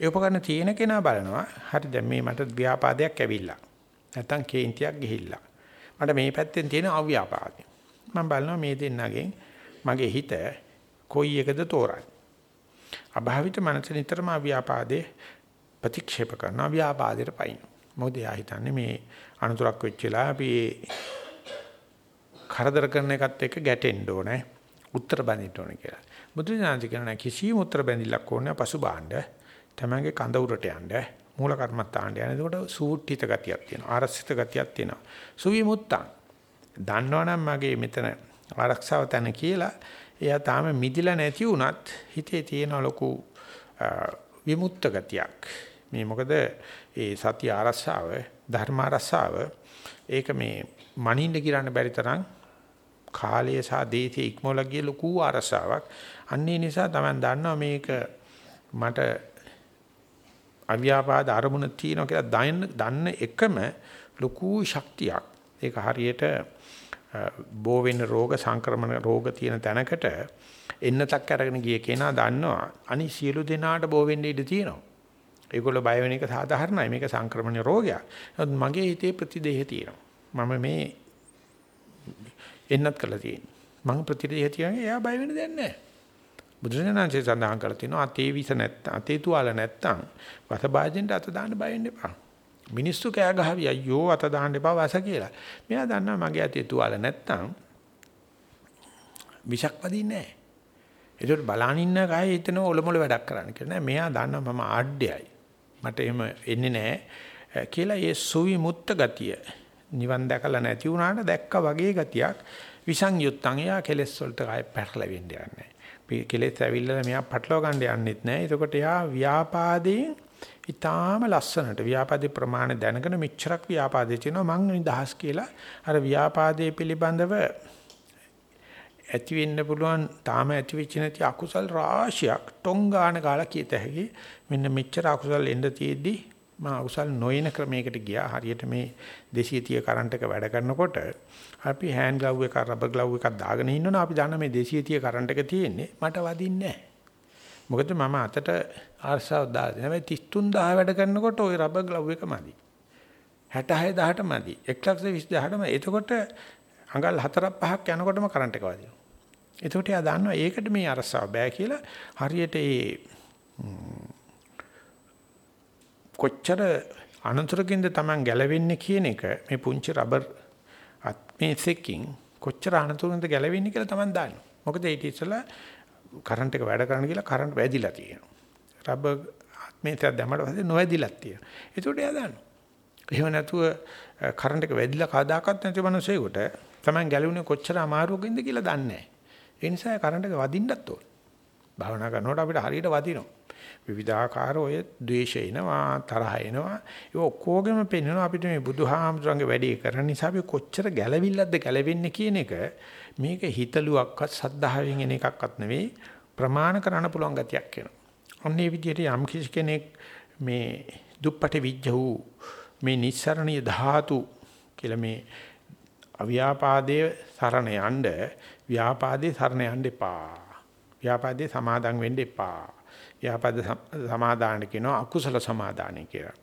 ඒ උපකරණ තියෙන කෙනා බලනවා හරි දැන් මේ මට ව්‍යාපාදයක් ඇවිල්ලා. නැත්තම් කේන්තියක් ගිහිල්ලා. මට මේ පැත්තෙන් තියෙන අව්‍යාපාදේ. මම බලනවා මේ දෙන්නගෙන් මගේ හිත කොයි එකද තෝරන්නේ. අභාවිත මනස නිතරම අව්‍යාපාදේ ප්‍රතික්ෂේප කරනවා ව්‍යාපාදයට පයින්. මොකද එයා හිතන්නේ මේ අනුතරක් වෙච්ච වෙලා අපි කරදර කරන එකත් එක්ක ගැටෙන්න ඕනේ. උත්තර බඳින්න ඕනේ කියලා. බුදුසසුන කියන කිසිම උත්තර බැඳිල්ලක් ඕනේ පසු බාණ්ඩ තමංගේ කඳ උරට යන්න මූල කර්මත්තාණ්ඩ යන. එතකොට සූට්ඨිත ගතියක් තියෙනවා. ආරස්සිත ගතියක් තියෙනවා. සුවිමුත්තං. දන්නවනම් මගේ මෙතන ආරක්ෂාව තැන කියලා එයා තාම මිදිලා නැති වුණත් හිතේ තියෙන ලොකු විමුක්ත ගතියක්. මේ මොකද ඒ සත්‍ය ආරක්ෂාව ධර්ම ආරක්ෂාව ඒක මේ මනින්න කිරන්න බැරි තරම් කාලය සහ දේශේ ඉක්මවල ගිය ලොකු ආරක්ෂාවක්. අන්නේ නිසා තමයි දන්නවා මේක මට අව්‍යාපාද අරමුණ තියෙනවා කියලා දන්න දන්න එකම ලොකු ශක්තියක්. ඒක හරියට බෝ වෙන රෝග සංක්‍රමණ රෝග තියෙන තැනකට එන්නතක් අරගෙන ගිය කෙනා දන්නවා අනි සියලු දෙනාට බෝ වෙන්න ඉඩ තියෙනවා. ඒගොල්ලෝ බය වෙන එක සාධාරණයි මේක සංක්‍රමණ රෝගයක්. නමුත් මගේ හිතේ ප්‍රතිදේහ තියෙනවා. මම මේ එන්නත් කළා තියෙන්නේ. මම ප්‍රතිදේහ තියන්නේ එයා බය වෙන දෙයක් නැහැ. බුදුරජාණන්සේ සඳහන් කරලා තිනවා අතේ විස නැත්තම් අතේ තුවාල නැත්තම් වසභාජෙන්ට අත දාන්න බය වෙන්න එපා. මිනිස්සු කෑ ගහවි අයියෝ අත දාන්න එපා වස කියලා. මෙයා දන්නවා මගේ අතේ තුවාල නැත්තම් විෂක් වදින්නේ නැහැ. ඒකට බලන් ඉන්න කය හිතන ඔලොමොල වැඩක් කරන්න කියලා නෑ. මෙයා දන්නවා මම ආඩ්‍යයි. මට එහෙම එන්නේ නැහැ කියලා ඒ සුවිමුත්ත ගතිය නිවන් දැකලා නැති වුණාට දැක්කා වගේ ගතියක් විසංයුත්තං එයා කෙලෙස් වලට ආය පැටලෙන්න යන්නේ නැහැ. කෙලෙස් ඇවිල්ලා මෙයා පටලව ගන්න යන්නෙත් නැහැ. එතකොට එයා ව්‍යාපාදයෙන් ඊටාම ලස්සනට ව්‍යාපාදේ ප්‍රමාණය දැනගෙන මෙච්චරක් ව්‍යාපාදේ තියෙනවා මං නිදහස් කියලා අර ව්‍යාපාදයේ පිළිබඳව ඇති වෙන්න පුළුවන් තාම ඇති වෙච්ච නැති අකුසල් රාශියක්. ටොංගාන ගාලා කියත හැකි. මෙන්න මෙච්චර අකුසල් එන්න තියෙද්දි මම අකුසල් නොයන ක්‍රමයකට ගියා. හරියට මේ 230 කරන්ට් එක වැඩ කරනකොට අපි හෑන්ඩ් ග්ලව් එක රබර් ග්ලව් එකක් දාගෙන ඉන්නවනේ. අපි දන්න මේ 230 කරන්ට් එක තියෙන්නේ මට වදින්නේ නැහැ. මොකද මම අතට ආර්සාව දාලා හැබැයි 33000 වැඩ කරනකොට ওই රබර් ග්ලව් එක මදි. 66000ට මදි. 120000ට මදි එතකොට අඟල් 4ක් 5ක් යනකොටම කරන්ට් එක වදිනවා. එතකොට එයා දන්නවා ඒකට මේ අරසාව බෑ කියලා හරියට ඒ කොච්චර අනතුරකින්ද Taman ගැලවෙන්නේ කියන එක මේ පුංචි රබර් අත්මේසෙකින් කොච්චර අනතුරකින්ද ගැලවෙන්නේ කියලා Taman දන්නවා. මොකද ඒක ඉස්සලා කරන්ට් එක වැඩ කරන්න කියලා කරන්ට් වැදිලා තියෙනවා. රබර් අත්මේසයක් දැම්මට පස්සේ නොවැදිලා තියෙනවා. ඒකට එයා දන්නවා. එහෙම නැතුව කරන්ට් එක වැදිලා කවදාකවත් නැති මිනිසෙකුට Taman ගැලවුනේ කොච්චර අමාරුවකින්ද කියලා දන්නේ නැහැ. ඒ නිසා කරන්ට් එක වදින්නත් ඕන. භාවනා කරනකොට අපිට හරියට වදිනවා. විවිධාකාර ඔය ද්වේෂ එනවා තරහ එනවා ඒ ඔක්කොගෙම පෙන්වනවා අපිට මේ බුදුහාමුදුරන්ගේ වැඩේ කරන නිසා අපි කොච්චර ගැළවිල්ලක්ද ගැළවෙන්නේ කියන එක මේක හිතලුවක්වත් සද්ධාවෙන් එන එකක්වත් නෙවෙයි ප්‍රමාණ කරන්න පුළුවන් ගතියක් වෙනවා. අන්නේ විදිහට යම් කිසි කෙනෙක් මේ දුප්පට විජ්ජ වූ මේ නිස්සරණීය ධාතු කියලා මේ අව්‍යාපාදයේ සරණ යන්න ව්‍යාපාදයේ සරණ යන්න එපා. ව්‍යාපාදයේ සමාදන් වෙන්න එපා. ව්‍යාපද සමාදාන කියනවා අකුසල සමාදානයි කියලා.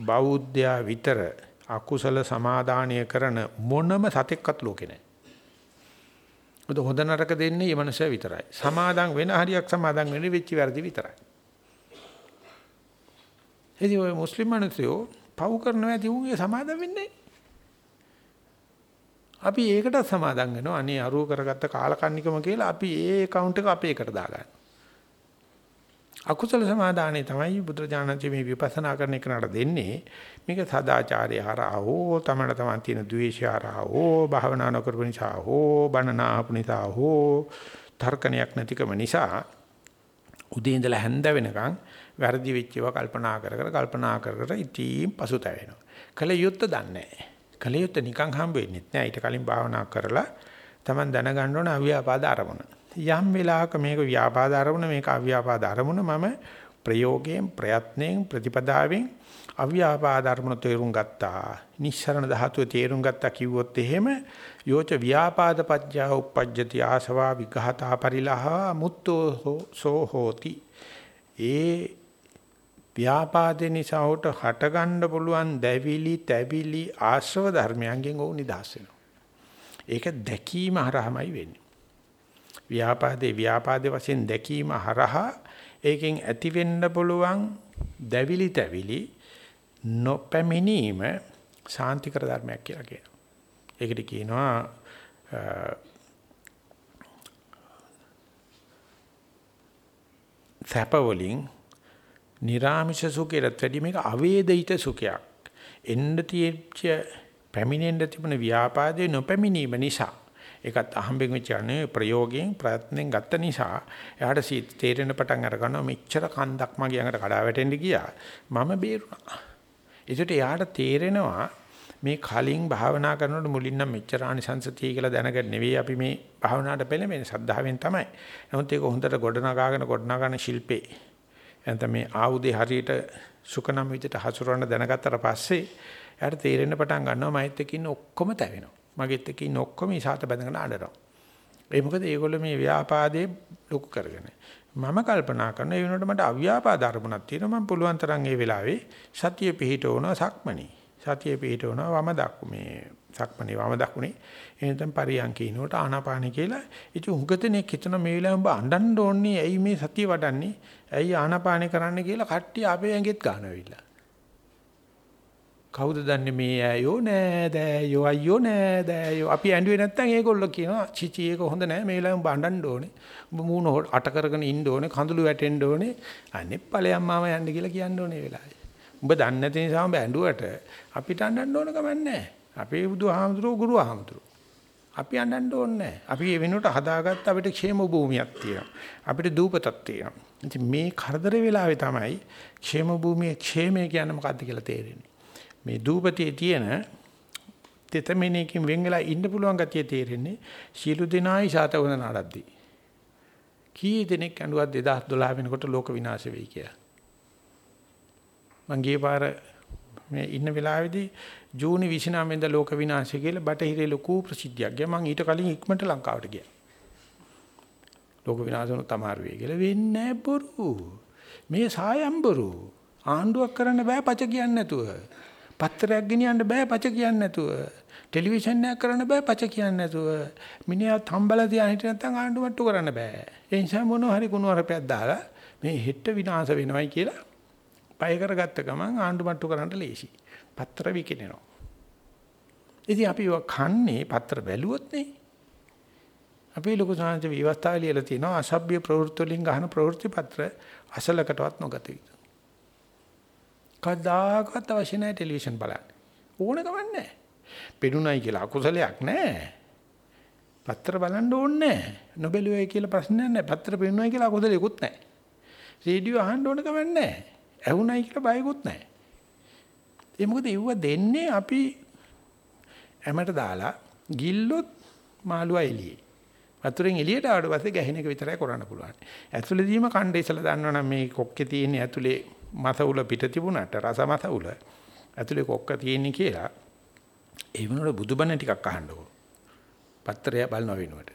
බෞද්ධයා විතර අකුසල සමාදානය කරන මොනම සතෙක්වත් ලෝකේ නැහැ. මොකද හොඳ නරක දෙන්නේ මේ මනුස්සයා විතරයි. සමාදන් වෙන හරියක් සමාදන් වෙන්නේ වෙච්ච වැරදි විතරයි. එදී ඔය මුස්ලිම් මිනිස්සු පව් කරනවා ඇති උන්ගේ සමාදන් වෙන්නේ අපි ඒකට සමාදම් වෙනවා. අනේ අරුව කරගත්ත කාලකන්නිකම කියලා අපි ඒ account එක අපේ එකට දාගන්න. අකුසල සමාදානේ තමයි බුදුරජාණන්සේ මේ විපස්සනා කරන එකනට දෙන්නේ. මේක සදාචාරය හරහා හෝ තමන තමන් තියෙන ද්වේෂය හරහා හෝ භාවනා නොකරපු නිසා හෝ බණනාපු නිසා හෝ තර්කණයක් නැතිකම නිසා උදේ ඉඳලා හැන්ද වෙනකන් වැරදි වෙච්ච ඒවා කල්පනා කර කර කල්පනා කර කර ඉතින් පසුතැවෙනවා. කල යුත්ත දන්නේ නැහැ. කල යුත්ත නිකන් හම්බ වෙන්නේ නැහැ. ඊට කලින් භාවනා කරලා Taman දැනගන්න ඕන අව්‍යාපාද අරමුණ. යම් වෙලාවක මේක ව්‍යාපාද අරමුණ මේක අව්‍යාපාද අරමුණ මම ප්‍රයෝගයෙන් ප්‍රයත්නයෙන් ප්‍රතිපදාවෙන් අව්‍යාපාද අරමුණ තේරුම් ගත්තා. නිස්සරණ ධාතුව තේරුම් ගත්තා කිව්වොත් එහෙම යෝච ව්‍යාපාද පජ්ජා උප්පජ්ජති ආසවා විඝාතා පරිලහ මුත්තෝ සෝ හෝති. ඒ ව්‍යාපාදේ නිසා උට හටගන්න පුළුවන් දැවිලි තැවිලි ආශ්‍රව ධර්මයන්ගෙන් ඕ නිදහස් වෙනවා. ඒක දැකීම හරහමයි වෙන්නේ. ව්‍යාපාදේ ව්‍යාපාදේ වශයෙන් දැකීම හරහා ඒකෙන් ඇති වෙන්න පුළුවන් දැවිලි තැවිලි නොපැමිණීම සාන්තිකර ධර්මයක් කියලා කියනවා. ඒකට කියනවා සැප වලින් නිර්ාමිෂ සුඛයට වැඩි මේක අවේදිත සුඛයක්. එන්න තියෙච්ච පැමිණෙන්න තිබුණ ව්‍යාපාදේ නොපැමිණීම නිසා ඒකත් අහම්බෙන් වෙච්ච අනේ ප්‍රයෝගයෙන් ප්‍රයත්නෙන් ගත්ත නිසා එයාට තේරෙන පටන් අර ගන්නවා මෙච්චර කන්දක් මගේ අඟට කඩා වැටෙන්න ගියා මම බේරුණා. ඒකට එයාට තේරෙනවා මේ කලින් භාවනා කරනකොට මුලින් නම් මෙච්චර ආනිසංස තිය කියලා දැනගන්න නෙවෙයි අපි මේ භාවනාවට පෙළඹෙන්නේ සද්ධාවෙන් තමයි. නමුත් ඒක හොඳට ගොඩනගාගෙන ගොඩනගන ශිල්පේ එතන මේ ආයුධේ හරියට සුකනම් විදිහට හසුරවන්න දැනගත්තට පස්සේ එයාට තේරෙන්න පටන් ගන්නවා මයිත් එක්ක ඉන්න ඔක්කොම තැවෙනවා. මගෙත් එක්ක ඉන්න ඔක්කොම ඉසాత බැඳගෙන අඬනවා. ඒ මොකද ඒගොල්ලෝ මේ ව්‍යාපාදේ ලොකු කරගෙන. මම කල්පනා කරන ඒ වෙනකොට මට අව්‍යාපාද අරමුණක් තියෙනවා මම පුළුවන් තරම් ඒ වෙලාවේ සතිය පිහිටවනවා සක්මණේ. සතිය පිහිටවනවා වම දක්ු මේ සක්මණේ වම දකුණේ එහෙනම් පරියන්කිනකොට ආනාපාන කියලා ඉතින් උගතෙනෙක් හිතන මේ වෙලාවෙ උඹ අඬන්න ඕනේ ඇයි මේ සතිය වඩන්නේ ඇයි ආනාපාන කරන්න කියලා කට්ටිය අපේ ඇඟෙත් ගන්නවිලා කවුද දන්නේ මේ ඇයෝ නෑ දෑයෝ අයියෝ නෑ දෑයෝ. අපි ඇඬුවේ නැත්තම් ඒගොල්ලෝ කියනවා චිචි ඒක හොඳ නෑ. මේ වෙලාවෙ උඹ අඬන්න ඕනේ. උඹ මූණ අට කරගෙන ඉන්න ඕනේ. කඳුළු වැටෙන්න ඕනේ. අනේ ඵලයන් මාම යන්න කියලා කියන්න ඕනේ වෙලාවේ. උඹ දන්නේ නැති නිසා උඹ ඇඬුවට අපිට අඬන්න ඕන කමක් නෑ. අපේ බුදුහාමුදුරුවෝ ගුරුහාමුදුරුවෝ. අපි අඬන්න ඕනේ නැහැ. අපි ඒ වෙනුවට හදාගත්ත අපිට ക്ഷേම භූමියක් තියෙනවා. අපිට දූපතක් තියෙනවා. ඉතින් මේ කරදර වෙලාවේ තමයි ക്ഷേම භූමියේ ക്ഷേමය කියන්නේ මොකද්ද කියලා තේරෙන්නේ. මේ දූපතියේ තියෙන තෙතමෙනකින් වෙන් වෙලා ඉන්න පුළුවන් ගතිය තේරෙන්නේ සීළු දිනායි ශාතවන නඩද්දී. කී දෙනෙක් ඇඬුවත් 2012 වෙනකොට ලෝක විනාශ වෙයි කියලා. මං ගිය පාර මේ ඉන්න වෙලාවේදී ජූනි 29 වෙනිදා ලෝක විනාශය කියලා බටහිරේ ලොකු ප්‍රසිද්ධියක් ගියා. මං ඊට කලින් ඉක්මනට ලංකාවට ගියා. ලෝක විනාශ වුණොත් අමාරු වෙයි කියලා වෙන්නේ බොරු. මේ සායම්බරු. ආණ්ඩුවක් කරන්න බෑ පච කියන්නේ නැතුව. පත්‍රයක් ගෙනියන්න බෑ පච කියන්නේ නැතුව. ටෙලිවිෂන් එකක් කරන්න බෑ පච කියන්නේ නැතුව. මිනිහා තම්බල තියාගෙන හිටිය නැත්නම් ආණ්ඩු මට්ටු කරන්න බෑ. ඒ නිසා මොනවා හරි කුණුවරපයක් දාලා මේ හෙට විනාශ වෙනවයි කියලා පය කරගත්ත ගමන් ආණ්ඩු මට්ටු කරන්න ලේසි. පත්‍ර විකිනෙනවා. ඉතින් අපි ඒවා කන්නේ පත්‍ර බැලුවොත් නේ. අපි ලොකු සාංශ විවස්ථා ලියලා තිනවා අසභ්‍ය ප්‍රවෘත්ති වලින් ගහන ප්‍රවෘත්ති පත්‍ර අසලකටවත් නොගත යුතු. කවදාකවත් අවශ්‍ය නැහැ ටෙලිවිෂන් බලන්න. ඕන ගමන් නැහැ. පෙනුනයි කියලා අකුසලයක් නැහැ. පත්‍ර බලන්න ඕනේ නැහැ. නොබැලුවයි කියලා ප්‍රශ්නයක් නැහැ. පත්‍ර පෙනුනයි කියලා අකුසලයක්වත් නැහැ. රේඩියෝ අහන්න ඕන ගමන් නැහැ. ඇහුණයි කියලා බයකුත් නැහැ. ඒ මොකද ඒව දෙන්නේ අපි හැමට දාලා ගිල්ලොත් මාළුවා එළියේ. වතුරෙන් එළියට ආවට පස්සේ ගැහෙන එක විතරයි කරන්න පුළුවන්. ඇතුළේදීම කණ්ඩේ ඉසලා දන්නවනම් මේ කොක්කේ තියෙන ඇතුලේ මස උල පිට තිබුණාට රස මස උල ඇතුලේ කොක්ක තියෙන්නේ කියලා ඒ වෙනකොට බුදුබණ ටිකක් අහන්නකෝ. පත්‍රය බලන වෙනුවට.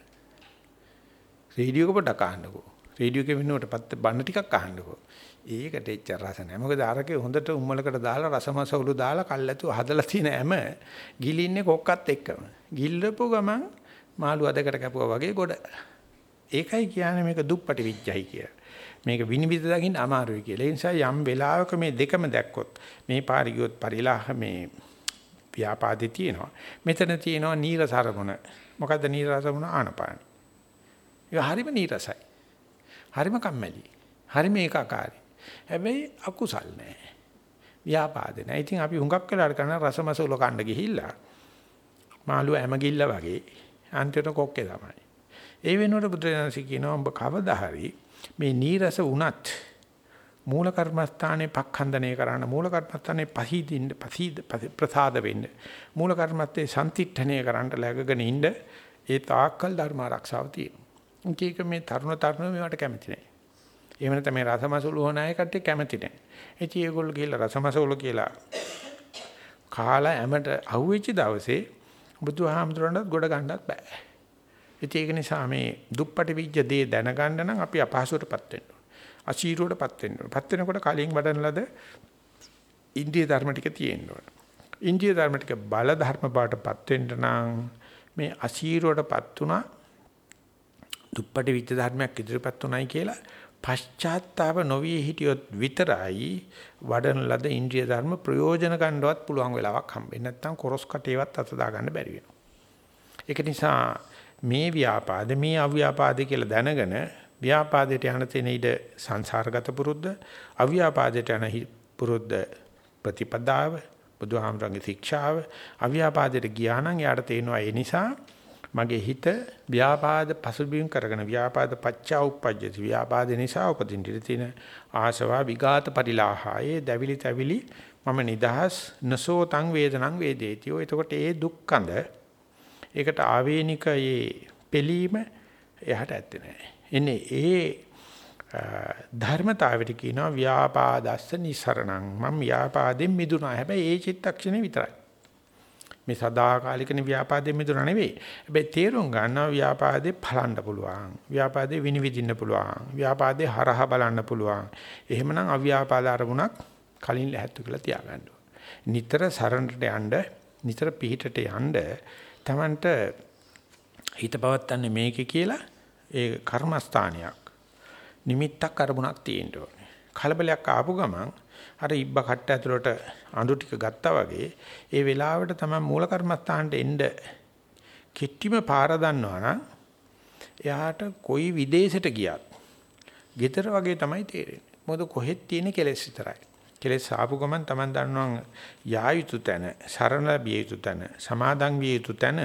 රේඩියෝ එක පොඩක් අහන්නකෝ. රේඩියෝ එකේ වෙනුවට පත්ත බණ ටිකක් අහන්නකෝ. ඒකට එච්චර රස නැහැ. මොකද අරකේ හොඳට උම්මලකට දාලා රසමස උළු දාලා කල්ැතු හදලා තියෙන හැම ගිලින්නේ කොක්කත් එක්කම. ගිල්ලපු ගමන් මාළු අදකට කැපුවා වගේ ගොඩ. ඒකයි කියන්නේ මේක දුප්පටි විඥයි කිය. මේක විනිවිද දකින්න අමාරුයි කියලා. ඒ නිසා යම් වෙලාවක මේ දෙකම දැක්කොත් මේ පාරි ගියොත් පරිලාහ මේ ව්‍යාපාදේ තියෙනවා. මෙතන තියෙනවා නීරස අරමුණ. මොකද්ද නීරස අරමුණ? ආනපාන. ඒක හරිම නීරසයි. හරිම කම්මැලි. හරිම ඒකාකාරයි. හැබැයි අකුසල් නෑ. ව්‍යාපාද නෑ. ඉතින් අපි හුඟක් වෙලාට කරන රසමසූල කණ්ඩ ගිහිල්ලා මාළු ඇමගිල්ල වගේ අන්තිමට කොක්කේ තමයි. ඒ වෙනුවට බුදුරජාණන්සේ කියනවා ඔබ කවදා හරි මේ නීරස වුණත් මූල කර්මස්ථානේ පක්ඛන්දනය කරන්න මූල කර්මස්ථානේ පහීදින්න පසීද ප්‍රසාද වෙන්න මූල කර්මත්තේ සම්තිට්ඨණය කරන්න läගගෙන ඉන්න ඒ තාක්කල් ධර්ම ආරක්ෂාව තියෙනවා. ඒක මේ තරුණ තරුණ මේවට කැමති නැහැ. එහෙම නැත්නම් මේ රසමසුළු හොන අය කට්ටිය කැමති නැහැ. ඉතින් ඒගොල්ලෝ ගිහලා රසමසුළු කියලා කාලා ඇමට අහුවෙච්ච දවසේ බුදුහාමුදුරන්ට ගොඩ ගන්නත් බෑ. ඉතින් ඒක නිසා මේ දුප්පටි විජ්ජ දේ දැනගන්න නම් අපි අපහසුවටපත් වෙන්න ඕනේ. අසීරුවටපත් වෙන්න ඕනේ. පත් වෙනකොට කලින් වඩන ලද ඉන්දිය ධර්ම ටික තියෙන්න ඕනේ. ඉන්දිය ධර්ම ටික බල ධර්ම බාටපත් වෙන්න නම් මේ අසීරුවටපත් උනා දුප්පටි විජ්ජ ධර්මයක් ඉදිරියපත් උනායි කියලා පශ්චාත්තාව නොවී හිටියොත් විතරයි වඩන ලද ඉන්ද්‍රිය ධර්ම ප්‍රයෝජන ගන්නවත් පුළුවන් වෙලාවක් හම්බෙන්නේ නැත්නම් කොරස් කටේවත් අත දා ගන්න බැරි වෙනවා. ඒක නිසා මේ ව්‍යාපාද මේ අව්‍යාපාද කියලා දැනගෙන ව්‍යාපාදයට යන තැන ඉද සංසාරගත පුරුද්ද අව්‍යාපාදයට යන පුරුද්ද ප්‍රතිපදාව බුදුහාමරගේ ශික්ෂාව අව්‍යාපාදයට ගියා නම් යාට තේනවා ඒ නිසා මගේ හිත ව්‍යාපාද පසුබිම් කරගෙන ව්‍යාපාද පච්චා උප්පජ්ජති ව්‍යාපාද නිසා උපදින්න තියෙන ආශවා විඝාත පරිලාහයේ දැවිලි තැවිලි මම නිදහස් නසෝ තං වේදනං වේදේති. ඔය එතකොට ඒ දුක්ඛඳ ඒකට ආවේනික ඒ පිළීම එහාට ඇත්තේ නැහැ. එන්නේ ඒ ධර්මතාවයට කියනවා ව්‍යාපාදස්ස නිසරණං මම ව්‍යාපාදයෙන් මිදුණා. හැබැයි ඒ චිත්තක්ෂණේ විතරයි. මේ සදාකාලිකනේ ව්‍යාපාදයෙන් මිදුණා නෙවෙයි. හැබැයි තේරුම් ගන්නවා ව්‍යාපාදේ පලන්න පුළුවන්. ව්‍යාපාදේ විනිවිදින්න පුළුවන්. ව්‍යාපාදේ හරහා බලන්න පුළුවන්. එහෙමනම් අව්‍යාපාද අරමුණක් කලින් ලැහැත්තු කියලා තියාගන්න නිතර සරණට යන්න, නිතර පිහිටට යන්න Tamanට හිත පවත්තන්නේ මේකේ කියලා ඒ කර්මස්ථානයක් නිමිත්තක් අරමුණක් තියෙන්න ඕනේ. කලබලයක් ආපු ගමන් අර ඉබ්බ කට්ට ඇතුළට අඳු ටික ගත්තා වගේ ඒ වෙලාවට තමයි මූල කර්මස්ථානට එන්න කිට්ටිම පාර දන්නවනම් එයාට කොයි විදේශයට ගියත් ගෙදර වගේ තමයි තේරෙන්නේ. මොකද කොහෙත් තියෙන කෙලෙස් විතරයි. කෙලෙස් ආපු ගමන් Taman දන්නවා යා යුතු තැන, සරණ ලැබිය යුතු තැන, සමාදන් විය යුතු තැන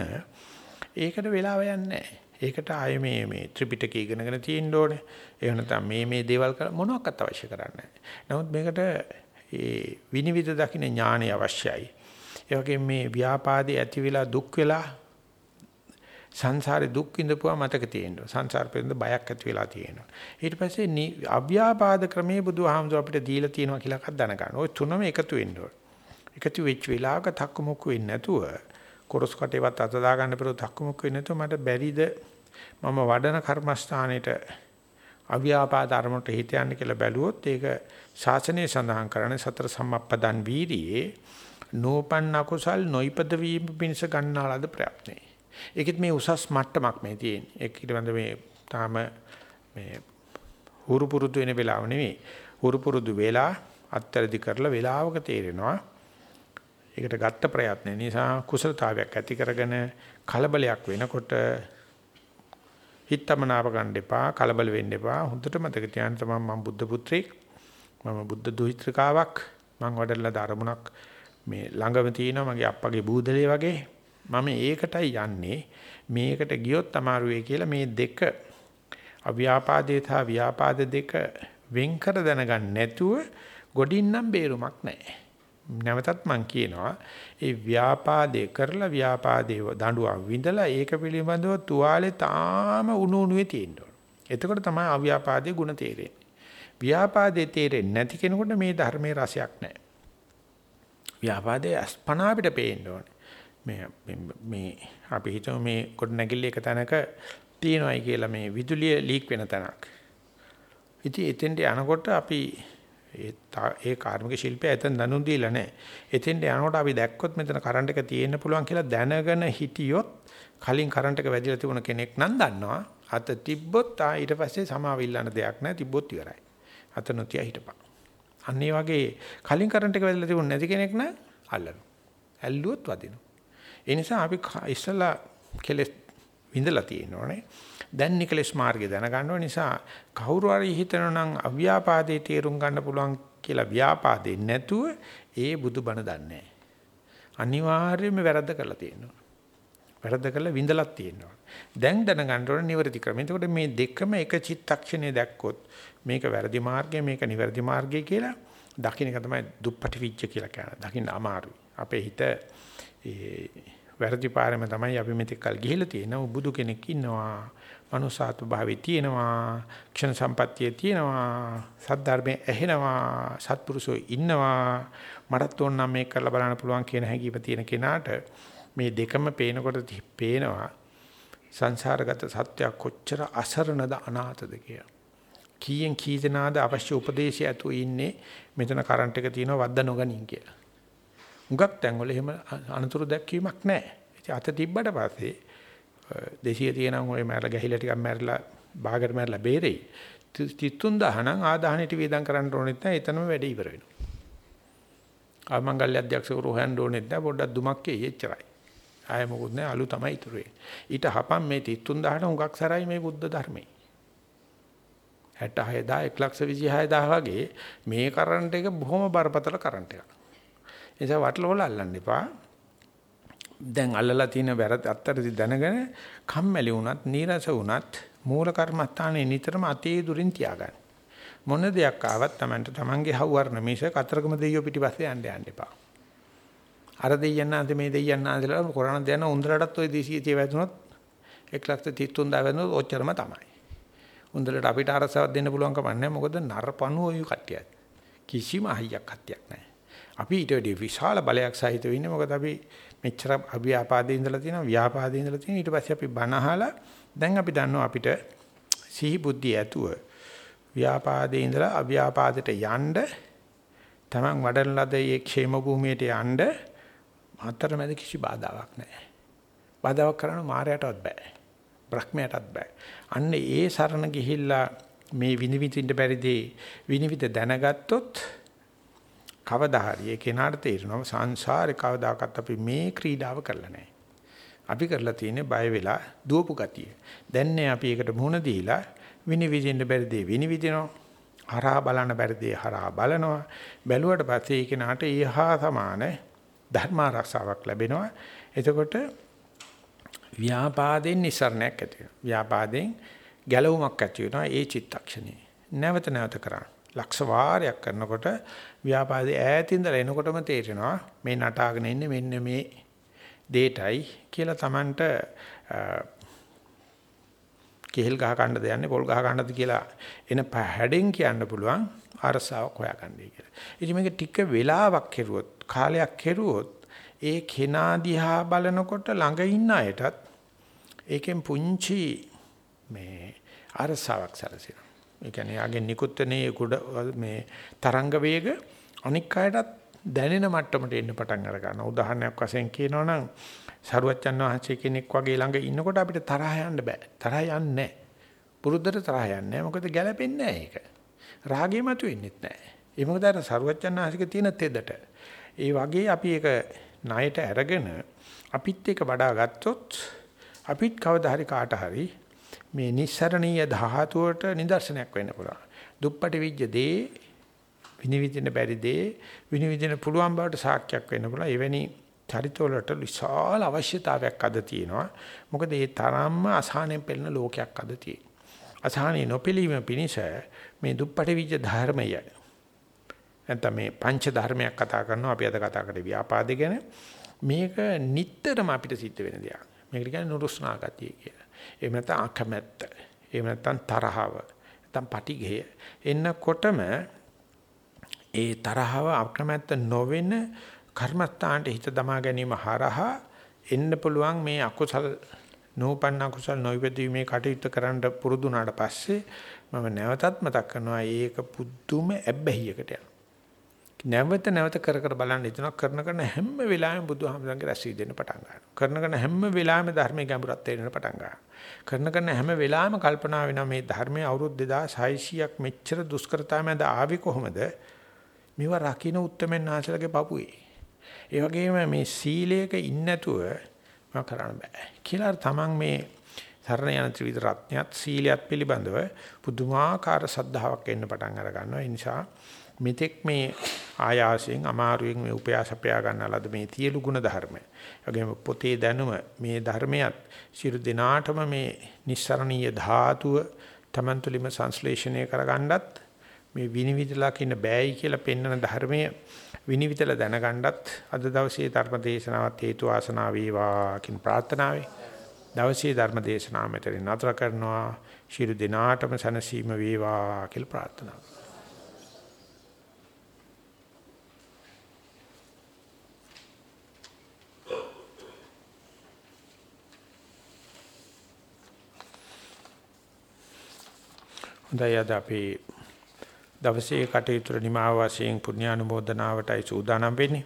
ඒකට වෙලාව යන්නේ ඒකට ආයේ මේ මේ ත්‍රිපිටකය ඉගෙනගෙන තියෙන්න ඕනේ. ඒ නැත්නම් මේ මේ දේවල් මොනවාක්වත් අවශ්‍ය කරන්නේ නමුත් මේකට ඒ විනිවිද දකින්න ඥානය අවශ්‍යයි. ඒ වගේම මේ ව්‍යාපාදේ ඇති වෙලා දුක් වෙලා සංසාරේ දුක් විඳපුවා මතක තියෙනවා. සංසාර පිළිබඳ බයක් ඇති වෙලා තියෙනවා. ඊට පස්සේ අව්‍යාපාද ක්‍රමයේ බුදුහාමුදුර අපිට දීලා තියෙනවා කියලා එකක් දැනගන්න. ওই තුනම එකතු වෙන්න ඕන. එකතු වෙච්ච වෙලාවක තක්කමුක්කු වෙන්නේ නැතුව කොරස් කටේවත් අත දා ගන්න පෙර තක්කමුක්කු වෙන්නේ නැතුව මට බැරිද මම වඩන කර්මස්ථානෙට අව්‍යාපාද අරමුණට හිත යන්න කියලා බැලුවොත් ඒක ශාසනය සඳහන් කරන්නේ සතර සම්මප්පදන් වීරියේ නෝපන්න අකුසල් නොයිපද වීම පිණිස ගන්නාලද ප්‍රයත්නේ. ඒකෙත් මේ උසස් මට්ටමක් මේ තියෙන්නේ. ඒක ඊටවන්ද මේ තාම මේ හුරු පුරුදු වෙන වෙලාව නෙවෙයි. හුරු පුරුදු වෙලා අත්තරදි කරලා වෙලාවක තේරෙනවා. ඒකට ගත්ත ප්‍රයත්න නිසා කුසලතාවයක් ඇති කරගෙන කලබලයක් වෙනකොට හිතමනාප ගන්න එපා කලබල වෙන්න එපා. හොඳට මතක තියාගන්න තමයි මම බුද්ධ පුත්‍රයෙක් මම බුද්ධ දුහිත්‍රිකාවක් මම වඩලා ධර්මණක් මේ ළඟම තියෙනවා මගේ අප්පගේ බූදලේ වගේ. මම ඒකටයි යන්නේ. මේකට ගියොත් අමාරුවේ කියලා මේ දෙක අව්‍යාපාදේ සහ ව්‍යාපාද දෙක වෙන්කර දැනගන්න නැතුව ගොඩින්නම් බේරුමක් නැහැ. නැවතත් මම කියනවා ඒ ව්‍යාපාදේ කරලා ව්‍යාපාදේ දඬුවම් විඳලා ඒක පිළිබඳව තුවාලේ තාම උණු උණුවේ තියෙන්න ඕන. එතකොට තමයි අව්‍යාපාදේ ಗುಣ තේරෙන්නේ. ව්‍යාපාදේ තේරෙන්නේ නැති කෙනෙකුට මේ ධර්මයේ රසයක් නැහැ. ව්‍යාපාදේ අස්පනා අපිට පේන්න ඕනේ. මේ මේ අපි හිතමු මේ ගොඩනැගිල්ල එක තැනක තියෙනවායි කියලා මේ විදුලිය ලීක් වෙන තැනක්. ඉතින් එතෙන්ට යනකොට අපි ඒ ඒ කාර්මික ශිල්පය එතන දනුම් දීලා නැහැ. එතෙන්ට යනකොට අපි දැක්කොත් මෙතන කරන්ට් එක තියෙන්න පුළුවන් කියලා දැනගෙන හිටියොත් කලින් කරන්ට් එක වැදිලා තිබුණ කෙනෙක් නම් දන්නවා. අත තිබ්බොත් ආ ඊට පස්සේ සමාවිල්ලන දෙයක් නැහැ. තිබ්බොත් ඉවරයි. අත නොතිය හිටපන්. අන්න ඒ වගේ කලින් කරන්ට් එක වැදිලා තිබුණ නැති කෙනෙක් නම් අල්ලනවා. ඇල්ලුවොත් වදිනවා. ඒ නිසා අපි ඉස්සලා කෙලස් විඳලා තියෙනෝනේ. දැන් නිකලස් මාර්ගය දැනගන්න නිසා කවුරු හරි හිතනවා නම් අව්‍යාපාදේ තේරුම් ගන්න පුළුවන් කියලා ව්‍යාපාදේ නැතුව ඒ බුදුබණ දන්නේ අනිවාර්යයෙන්ම වැරද්ද කරලා තියෙනවා. වැරද්ද කරලා විඳලක් තියෙනවා. දැන් දැනගන්න ඕනේ නිවැරදි ක්‍රම. එතකොට මේ දෙකම එක චිත්තක්ෂණේ දැක්කොත් මේක වැරදි මාර්ගය මේක නිවැරදි මාර්ගය කියලා දකින්න එක තමයි දුප්පටි විජ්ජ කියලා කියන්නේ. දකින්න අමාරුයි. අපේ හිත ඒ වැරදි පාරෙම තමයි අපි මෙතෙක් කල් ගිහිලා තියෙනවා. බුදු කෙනෙක් ඉන්නවා. මනුසාත්ව භාවයේ තියෙනවා. ක්ෂණ සම්පත්තියේ තියෙනවා. සද්ධර්මයේ ඇහෙනවා. සත්පුරුෂෝ ඉන්නවා. මටත් ඕන නම් මේක කරලා බලන්න පුළුවන් කියන හැඟීම තියෙන කෙනාට මේ දෙකම පේනකොට පේනවා සංසාරගත සත්‍ය කොච්චර අසරණද අනාථද කියලා. කීයෙන් කී දෙනාද අවශ්‍ය උපදේශය ඇතුව ඉන්නේ මෙතන කරන්ට් එක තියෙනවා වද්ද නොගනින් කියලා. හුඟක් තැන්වල එහෙම අනතුරු දැක්වීමක් නැහැ. ඉතින් අත තිබ්බට පස්සේ 200 තියෙනම් ඔය මැරලා ගහිලා ටිකක් මැරලා බාගට මැරලා බේරෙයි. 33000 නම් ආදාහනෙට වේදම් කරන්න ඕනෙත් නැහැ. එතනම වැඩ ඉවර වෙනවා. ආමංගල්‍ය අධ්‍යක්ෂකවරු හොයන්න ඕනෙත් නැහැ. පොඩ්ඩක් දුමක් එයි එච්චරයි. ආය මොකුත් නැහැ. අලු තමයි ඉතුරු වෙන්නේ. ඊට හපන් මේ 33000ට හුඟක් සරයි මේ බුද්ධ ධර්මයේ. 66000 126000 වගේ මේ කරන්ට් එක බොහොම බරපතල කරන්ට් එකක්. ඒ නිසා වටලවල අල්ලන්න එපා. දැන් අල්ලලා තියෙන වැරදි අත්තරදි දැනගෙන කම්මැලි වුණත් නීරස වුණත් මූල කර්මස්ථානේ නිතරම අතේ දුරින් තියාගන්න. මොන දෙයක් ආවත් Tamanට Tamanගේ හවුවරණ මිස කතරගම දෙයියෝ පිටිපස්සේ යන්න යන්න එපා. අර දෙයයන් ආන්ද මේ දෙයයන් ආන්දලා කොරණ දෙන උන්දරටත් ওই 230 වැදුනොත් 133000 වැදුනොත් ඔච්චරම තමයි. උන්දලට අපිට අරසාවක් දෙන්න පුළුවන් කමක් නැහැ. මොකද නරපණු ඔය කට්ටියත්. කිසිම අහියක් හත්තියක් නැහැ. අපි ඊට වැඩි විශාල බලයක් සහිතව ඉන්නේ. මොකද අපි මෙච්චර අභ්‍යාපාදේ ඉඳලා තියෙනවා, ව්‍යාපාදේ ඉඳලා තියෙනවා. ඊට පස්සේ අපි බණ අහලා දැන් අපි දන්නවා අපිට සිහි බුද්ධිය ඇතුව ව්‍යාපාදේ ඉඳලා අව්‍යාපාදයට යන්න තමන් වඩන ලද මේ ക്ഷേම භූමියට යන්න අතරමැද කිසි බාධාවක් නැහැ. බාධාවක් කරන්න මායයටවත් බෑ. බ්‍රහ්මයටත් බෑ. අන්න ඒ සරණ ගිහිල්ලා මේ විනිවිදින්න බැරිදී විනිවිද දැනගත්තොත් කවදා හරි ඒ කෙනාට තේරෙනවා සංසාරේ කවදාකවත් අපි මේ ක්‍රීඩාව කරලා නැහැ. අපි කරලා තියෙන්නේ බය වෙලා දුවපු ගතිය. දැන් අපි ඒකට මුහුණ දීලා විනිවිදින්න බැරිදී විනිවිදිනවා. හරහා බලන්න බැරිදී හරහා බලනවා. බැලුවට පස්සේ ඒ කෙනාට ඊහා සමාන ධර්ම ආරක්ෂාවක් ලැබෙනවා. එතකොට ව්‍යාපාදෙන් නිසරණයක් ඇති වෙනවා. ව්‍යාපාදෙන් ගැලවුමක් ඇති වෙනවා ඒ චිත්තක්ෂණේ. නැවත නැවත කරන්න. ලක්ෂ වාරයක් කරනකොට ව්‍යාපාදේ ඈතින්දලා එනකොටම තේරෙනවා මේ නටාගෙන ඉන්නේ මෙන්න මේ දේටයි කියලා Tamanට කෙහෙල් ගහ ගන්නද යන්නේ පොල් ගහ ගන්නද කියලා එන හැඩෙන් කියන්න පුළුවන් අරසාවක් හොයාගන්නයි කියලා. ඉතින් මේක ටික වෙලාවක් කෙරුවොත් කාලයක් කෙරුවොත් ඒ කෙනා දිහා බලනකොට ළඟ ඉන්න අයටත් ඒකෙන් පුංචි මේ අරසාවක් සැලසෙනවා. ඒ කියන්නේ යාගේ නිකුත්නේ කුඩ මේ තරංග වේග අනික් අයටත් දැනෙන මට්ටමට එන්න පටන් අර ගන්නවා. උදාහරණයක් වශයෙන් කියනවා නම් සරුවච්චන් වහන්සේ කෙනෙක් වගේ ළඟ ඉන්නකොට අපිට තරහ යන්න බෑ. තරහ යන්නේ නැහැ. පුරුද්දට තරහ යන්නේ නැහැ. මොකද ගැළපෙන්නේ නැහැ ඒක. රාගෙ මතුවෙන්නෙත් නැහැ. ඒ මොකද අර සරුවච්චන් වහන්සේගේ තියෙන තෙදට. ඒ වගේ අපි ඒක ණයට අරගෙන අපිත් එක වඩා ගත්තොත් අපිත් කවදා හරි කාට හරි මේ නිස්සරණීය ධාතුවට නිදර්ශනයක් වෙන්න පුළුවන්. දුප්පටි විජ්ජ දේ විනිවිදින බැරි දේ විනිවිදින පුළුවන් බවට සාක්ෂියක් වෙන්න පුළුවන්. එවැනි චරිතවලට විශාල අවශ්‍යතාවයක් අද තියෙනවා. මොකද ඒ තරම්ම අසහනෙන් පෙළෙන ලෝකයක් අද තියෙනවා. අසහනෙ නොපෙළීම පිණිස මේ දුප්පටි විජ්ජ ධර්මය නැත්නම් මේ පංච ධර්මයක් කතා කරනවා අපි අද කතා කරේ ව්‍යාපාදේ ගැන මේක නිටතරම අපිට සිද්ධ වෙන දෙයක්. මේකට කියන්නේ නුරුස්නා ගතිය කියලා. එහෙම නැත්නම් අකමැත්ත. එහෙම නැත්නම් තරහව. නැත්නම් පටිඝය. එන්නකොටම ඒ තරහව අකමැත්ත නොවෙන කර්මස්ථානට හිත දමා ගැනීම හරහා එන්න පුළුවන් මේ අකුසල් නූපන්න අකුසල් නොයිපදීමේ කටයුත්ත කරන්න පුරුදු වුණාට පස්සේ මම නැවතත් මතක් කරනවා ඒක පුදුම ඇබ්බැහියකට යනවා. නැවත නැවත කර කර බලන්න ඉතන කරන කරන හැම වෙලාවෙම බුදුහාමුදුරන්ගේ රැස්වි දෙන්න පටන් ගන්නවා. කරන කරන හැම වෙලාවෙම ධර්මයේ ගැඹුරත් තේරෙන්න පටන් ගන්නවා. කරන කරන හැම වෙලාවෙම කල්පනා වෙනවා මේ ධර්මයේ අවුරුදු 2600ක් මෙච්චර දුෂ්කරතාවමද ආවේ කොහොමද? මේව රකින්න උත්තරමෙන් ආශලගේ පපුවේ. ඒ වගේම මේ සීලයක ඉන්නේ නැතුව මම කරන්න බෑ. කියලා තමන් මේ සරණ යන ත්‍රිවිධ රත්නයත් සීලයත් පිළිබඳව පුදුමාකාර සද්ධාාවක් එන්න පටන් අර ගන්නවා. ඒ නිසා මෙතෙක් මේ ආයාසයෙන් අමාරුවෙන් මේ උපයාසපයා ගන්නලද මේ තියලු ගුණ ධර්ම. වගේම පොතේ දැනුම මේ ධර්මයක් සියලු දිනාටම මේ නිස්සරණීය ධාතුව Taman තුලින්ම සංශ්ලේෂණය කරගන්නත් මේ විනිවිදලා කියන බෑයි කියලා පෙන්වන ධර්මයේ විනිවිදලා දැනගන්නත් අද දවසේ ධර්ම දේශනාවත් හේතු ආසනාව වේවා කියන ප්‍රාර්ථනාවයි. දවසේ ධර්ම දේශනාව මෙතන නතර කරනවා. ශිරු දිනාටම සනසීම වේවා කියලා ප්‍රාර්ථනා කරනවා. හොඳයි අද අපි දවසේ කටයුතු නිමාව වශයෙන් පුණ්‍යානුමෝදනාවටයි සූදානම් වෙන්නේ.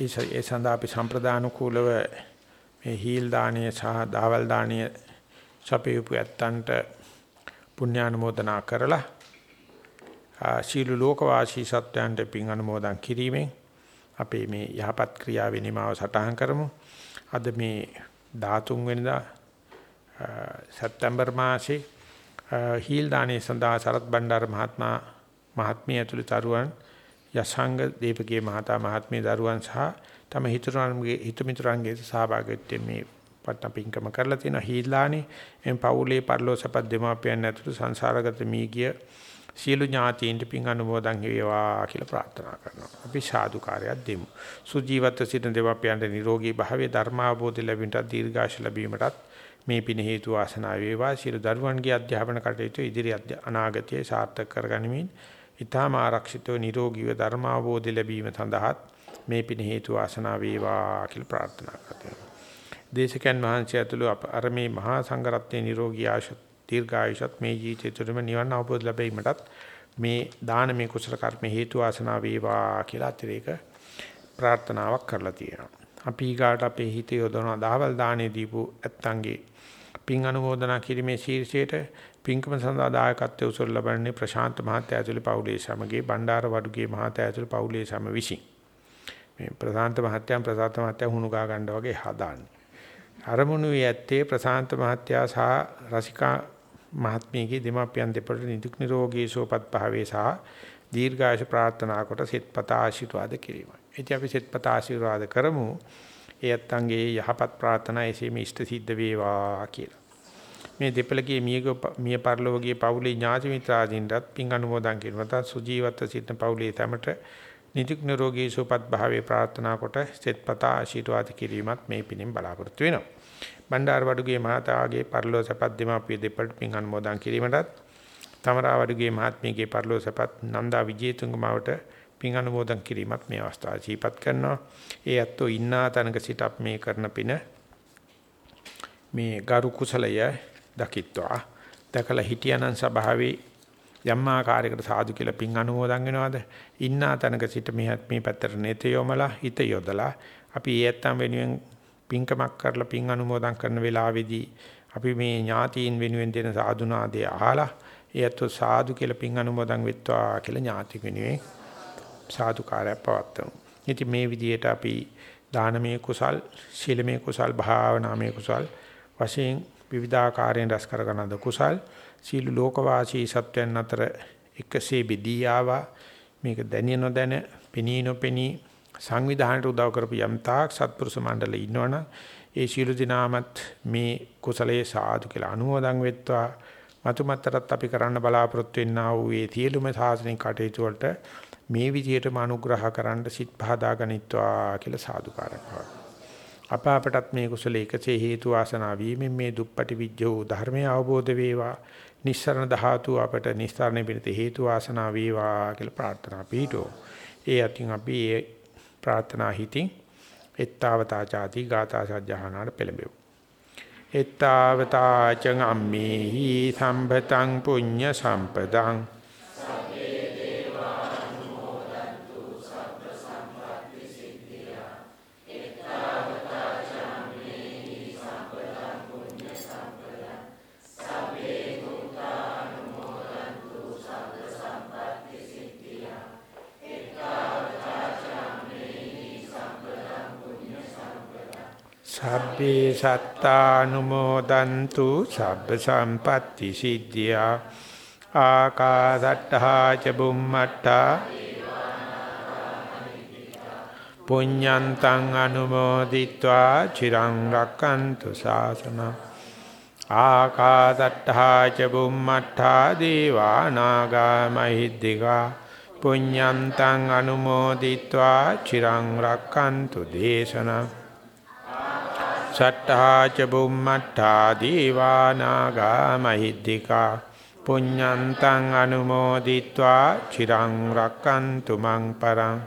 ඒ සඳහා අපි සම්ප්‍රදානුකූලව මේ හීල් දාණය සහ දාවල් දාණය සපයපු ඇත්තන්ට පුණ්‍යානුමෝදනා කරලා සීල ලෝකවාසී සත්‍යයන්ට පින් අනුමෝදන් කිරීමෙන් අපේ මේ යහපත් ක්‍රියාවේ නිමාව සටහන් කරමු. අද මේ 13 වෙනිදා සැප්තැම්බර් මාසේ හීල් දානේ සඳහා සරත් බණ්ඩාර මහත්මයා මහත්මිය ඇතුළු තරුවන් යසංග දීපකේ මහතා මහත්මිය දරුවන් සහ තම හිතරුන්ගේ හිතමිතුරන්ගේ සහභාගීත්වයෙන් මේ පට්න පිංකම කරලා තියෙන හීල්ලානේ එම් පවුලේ පරිලෝසපත් දෙමාපියන් ඇතුළු සංසාරගත මීගිය සියලු ඥාතීන්ට පින් අනුමෝදන් වේවා කියලා ප්‍රාර්ථනා කරනවා. අපි සාදුකාරයක් දෙමු. සුජීවත්ව සිටින දෙමාපියන්ට නිරෝගී භාවයේ ධර්මාභෝධය ලැබීමට දීර්ඝාෂ ලැබීමටත් මේ පින හේතු වාසනා වේවා සියලු දරුවන්ගේ අධ්‍යාපන කටයුතු ඉදිරි අනාගතයේ සාර්ථක කරගනිමින් ඊටම ආරක්ෂිතව නිරෝගීව ධර්මාවබෝධ ලැබීම සඳහාත් මේ පින හේතු වාසනා වේවා කියලා ප්‍රාර්ථනා කරනවා. දේශකයන් වහන්සේ ඇතුළු අර මේ මහා සංඝරත්නයේ නිරෝගී ආශ දීර්ඝායුෂත් මේ ජීවිතය තුළම නිවන් අවබෝධ ලැබීමටත් මේ දානමය කුසල කර්ම හේතු වාසනා වේවා කියලා අතිරේක ප්‍රාර්ථනාවක් කරලා තියෙනවා. අපි ඊගාට අපේ හිත යොදවන දහවල් දානේ දීපු ඇත්තන්ගේ පින් අනුමෝදනා කිරීමේ ශීර්ෂයට පින්කම සඳහා දායකත්වයේ උසල් ලබන්නේ ප්‍රශාන්ත මහත්තයා ඇතුළු පවුලේ සමගයේ බණ්ඩාර වඩුගේ මහත්තයා ඇතුළු පවුලේ සම විසින් මේ ප්‍රශාන්ත මහත්තයන් ප්‍රසාන්ත මහත්තයා හුණු ගා ගන්න වගේ හදාන්නේ අරමුණු යැත්තේ ප්‍රශාන්ත මහත්තයා සහ රසිකා මහත්මියගේ දෙමාපියන් දෙපළට නිදුක් නිරෝගී සුවපත් භාවයේ සහ දීර්ඝායුෂ ප්‍රාර්ථනා කොට සෙත්පත ආශිර්වාද කිරීමයි. ඉතින් අපි සෙත්පත ආශිර්වාද කරමු. ඒ ඇත්තන්ගේ යහපත් ප්‍රාර්ථනා එසේම ඉෂ්ට සිද්ධ වේවා කියලා. මේ දෙපළගේ මියග මිය පරලෝකයේ පවුලේ ඥාති මිත්‍රාදීන්ටත් පින් අනුමෝදන් කිරීමට සුජීවත්ව සිටින පවුලේ තමට නිතික් නිරෝගී සුවපත් භාවයේ ප්‍රාර්ථනා කොට සෙත්පතා ආශිර්වාද කිරීමත් මේ පිණින් බලාපොරොත්තු වෙනවා. බණ්ඩාර වඩුගේ මහතාගේ පරලෝ සපත් දෙමාපිය දෙපළට පින් අනුමෝදන් කිරීමටත් තමරා වඩුගේ මහත්මියගේ පරලෝ සපත් නන්දා විජේතුංග මාවට පින් අනුමෝදන් කිරීමත් මේ අවස්ථාවේ ජීපත් කරනවා. ඒ ඇත්තෝ ඉන්නා තැනක සිට අප මේ කරන පින මේ ගරු කුසලය දකිත්වා දැකලා හිටියනම් සභාවේ යම් ආකාරයකට සාදු කියලා පින් අනුමෝදන් වෙනවද? ඉන්නා තැනක සිට මෙහත් මේ පැත්තට නෙත යොමලා හිත යොදලා අපි ඒ ඇත්තම් වෙනුවෙන් පින්කමක් කරලා පින් අනුමෝදන් කරන වෙලාවේදී අපි මේ ඥාතීන් වෙනුවෙන් දෙන සාදුනාදේ අහලා ඒ ඇත්තෝ සාදු කියලා පින් අනුමෝදන් වෙත්වා කියලා ඥාති වෙනුවෙන් සාදුකාරයක් පවත්වමු. ඉතින් මේ විදිහට අපි දානමය කුසල්, ශීලමය කුසල්, භාවනාමය කුසල් වශයෙන් විවිධාකාරයෙන් රැස් කරගන්න ද කුසල් සීල ලෝකවාසී සත්වයන් අතර එකසේ බෙදී ආවා මේක දැනිය නොදැන පෙනී නොපෙනී සංවිධානයට උදව් කරපු යම් තාක් සත්පුරුෂ මණ්ඩලෙ ඉන්නවනම් ඒ සීල දිනාමත් මේ කුසලයේ සාදු කියලා අනුමෝදන් වෙත්වා මතුමත්තරත් අපි කරන්න බලාපොරොත්තු වෙන්නා වූ ඒ සියලුම සාසනික කටයුතු වලට මේ විදිහටම අනුග්‍රහ කරන්න සිත් පහදා ගනිත්වා කියලා සාදුකාරයක් අප අපටත් මේ කුසල එකසේ හේතු වාසනා වීමෙන් මේ දුප්පටි විජ්ජෝ ධර්මය අවබෝධ වේවා. නිස්සරණ ධාතු අපට නිස්සරණ පිණිස හේතු වාසනා වේවා කියලා ප්‍රාර්ථනා පිටෝ ඒ අතින් අපි ඒ ප්‍රාර්ථනා හිතින් එත්තාවතා ചാති ගාථා සජ්ජහානාට පෙළඹෙමු. එත්තාවතා චං අම්මේහි සම්පතං පුඤ්ඤ සම්පදං සබ්බේ සත්තානුමෝදන්තු සබ්බ සම්පatti සිද්ධියා. ආකාසට්ඨා ච බුම්මට්ඨා. පුඤ්ඤන්තං අනුමෝදිත්වා චිරං රක්칸තු සාසන. ආකාසට්ඨා ච බුම්මට්ඨා දේවානාගා මහිද්దికා පුඤ්ඤන්තං අනුමෝදිත්වා චිරං රක්칸තු දේශනා. සට්ඨා ච බුම්මට්ඨා දීවානාගා මහිද්దికා පුඤ්ඤන්තං අනුමෝදිත්වා චිරං රක්칸තු මං පරං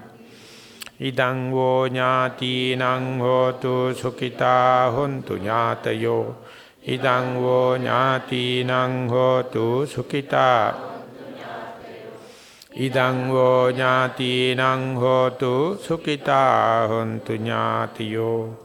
ඉදං වෝ ඥාතිනං හෝතු සුඛිතා හොන්තු ඥාතයෝ ඉදං වෝ ඥාතිනං හෝතු සුඛිතා ඉදං වෝ ඥාතිනං හෝතු සුඛිතා හොන්තු ඥාතියෝ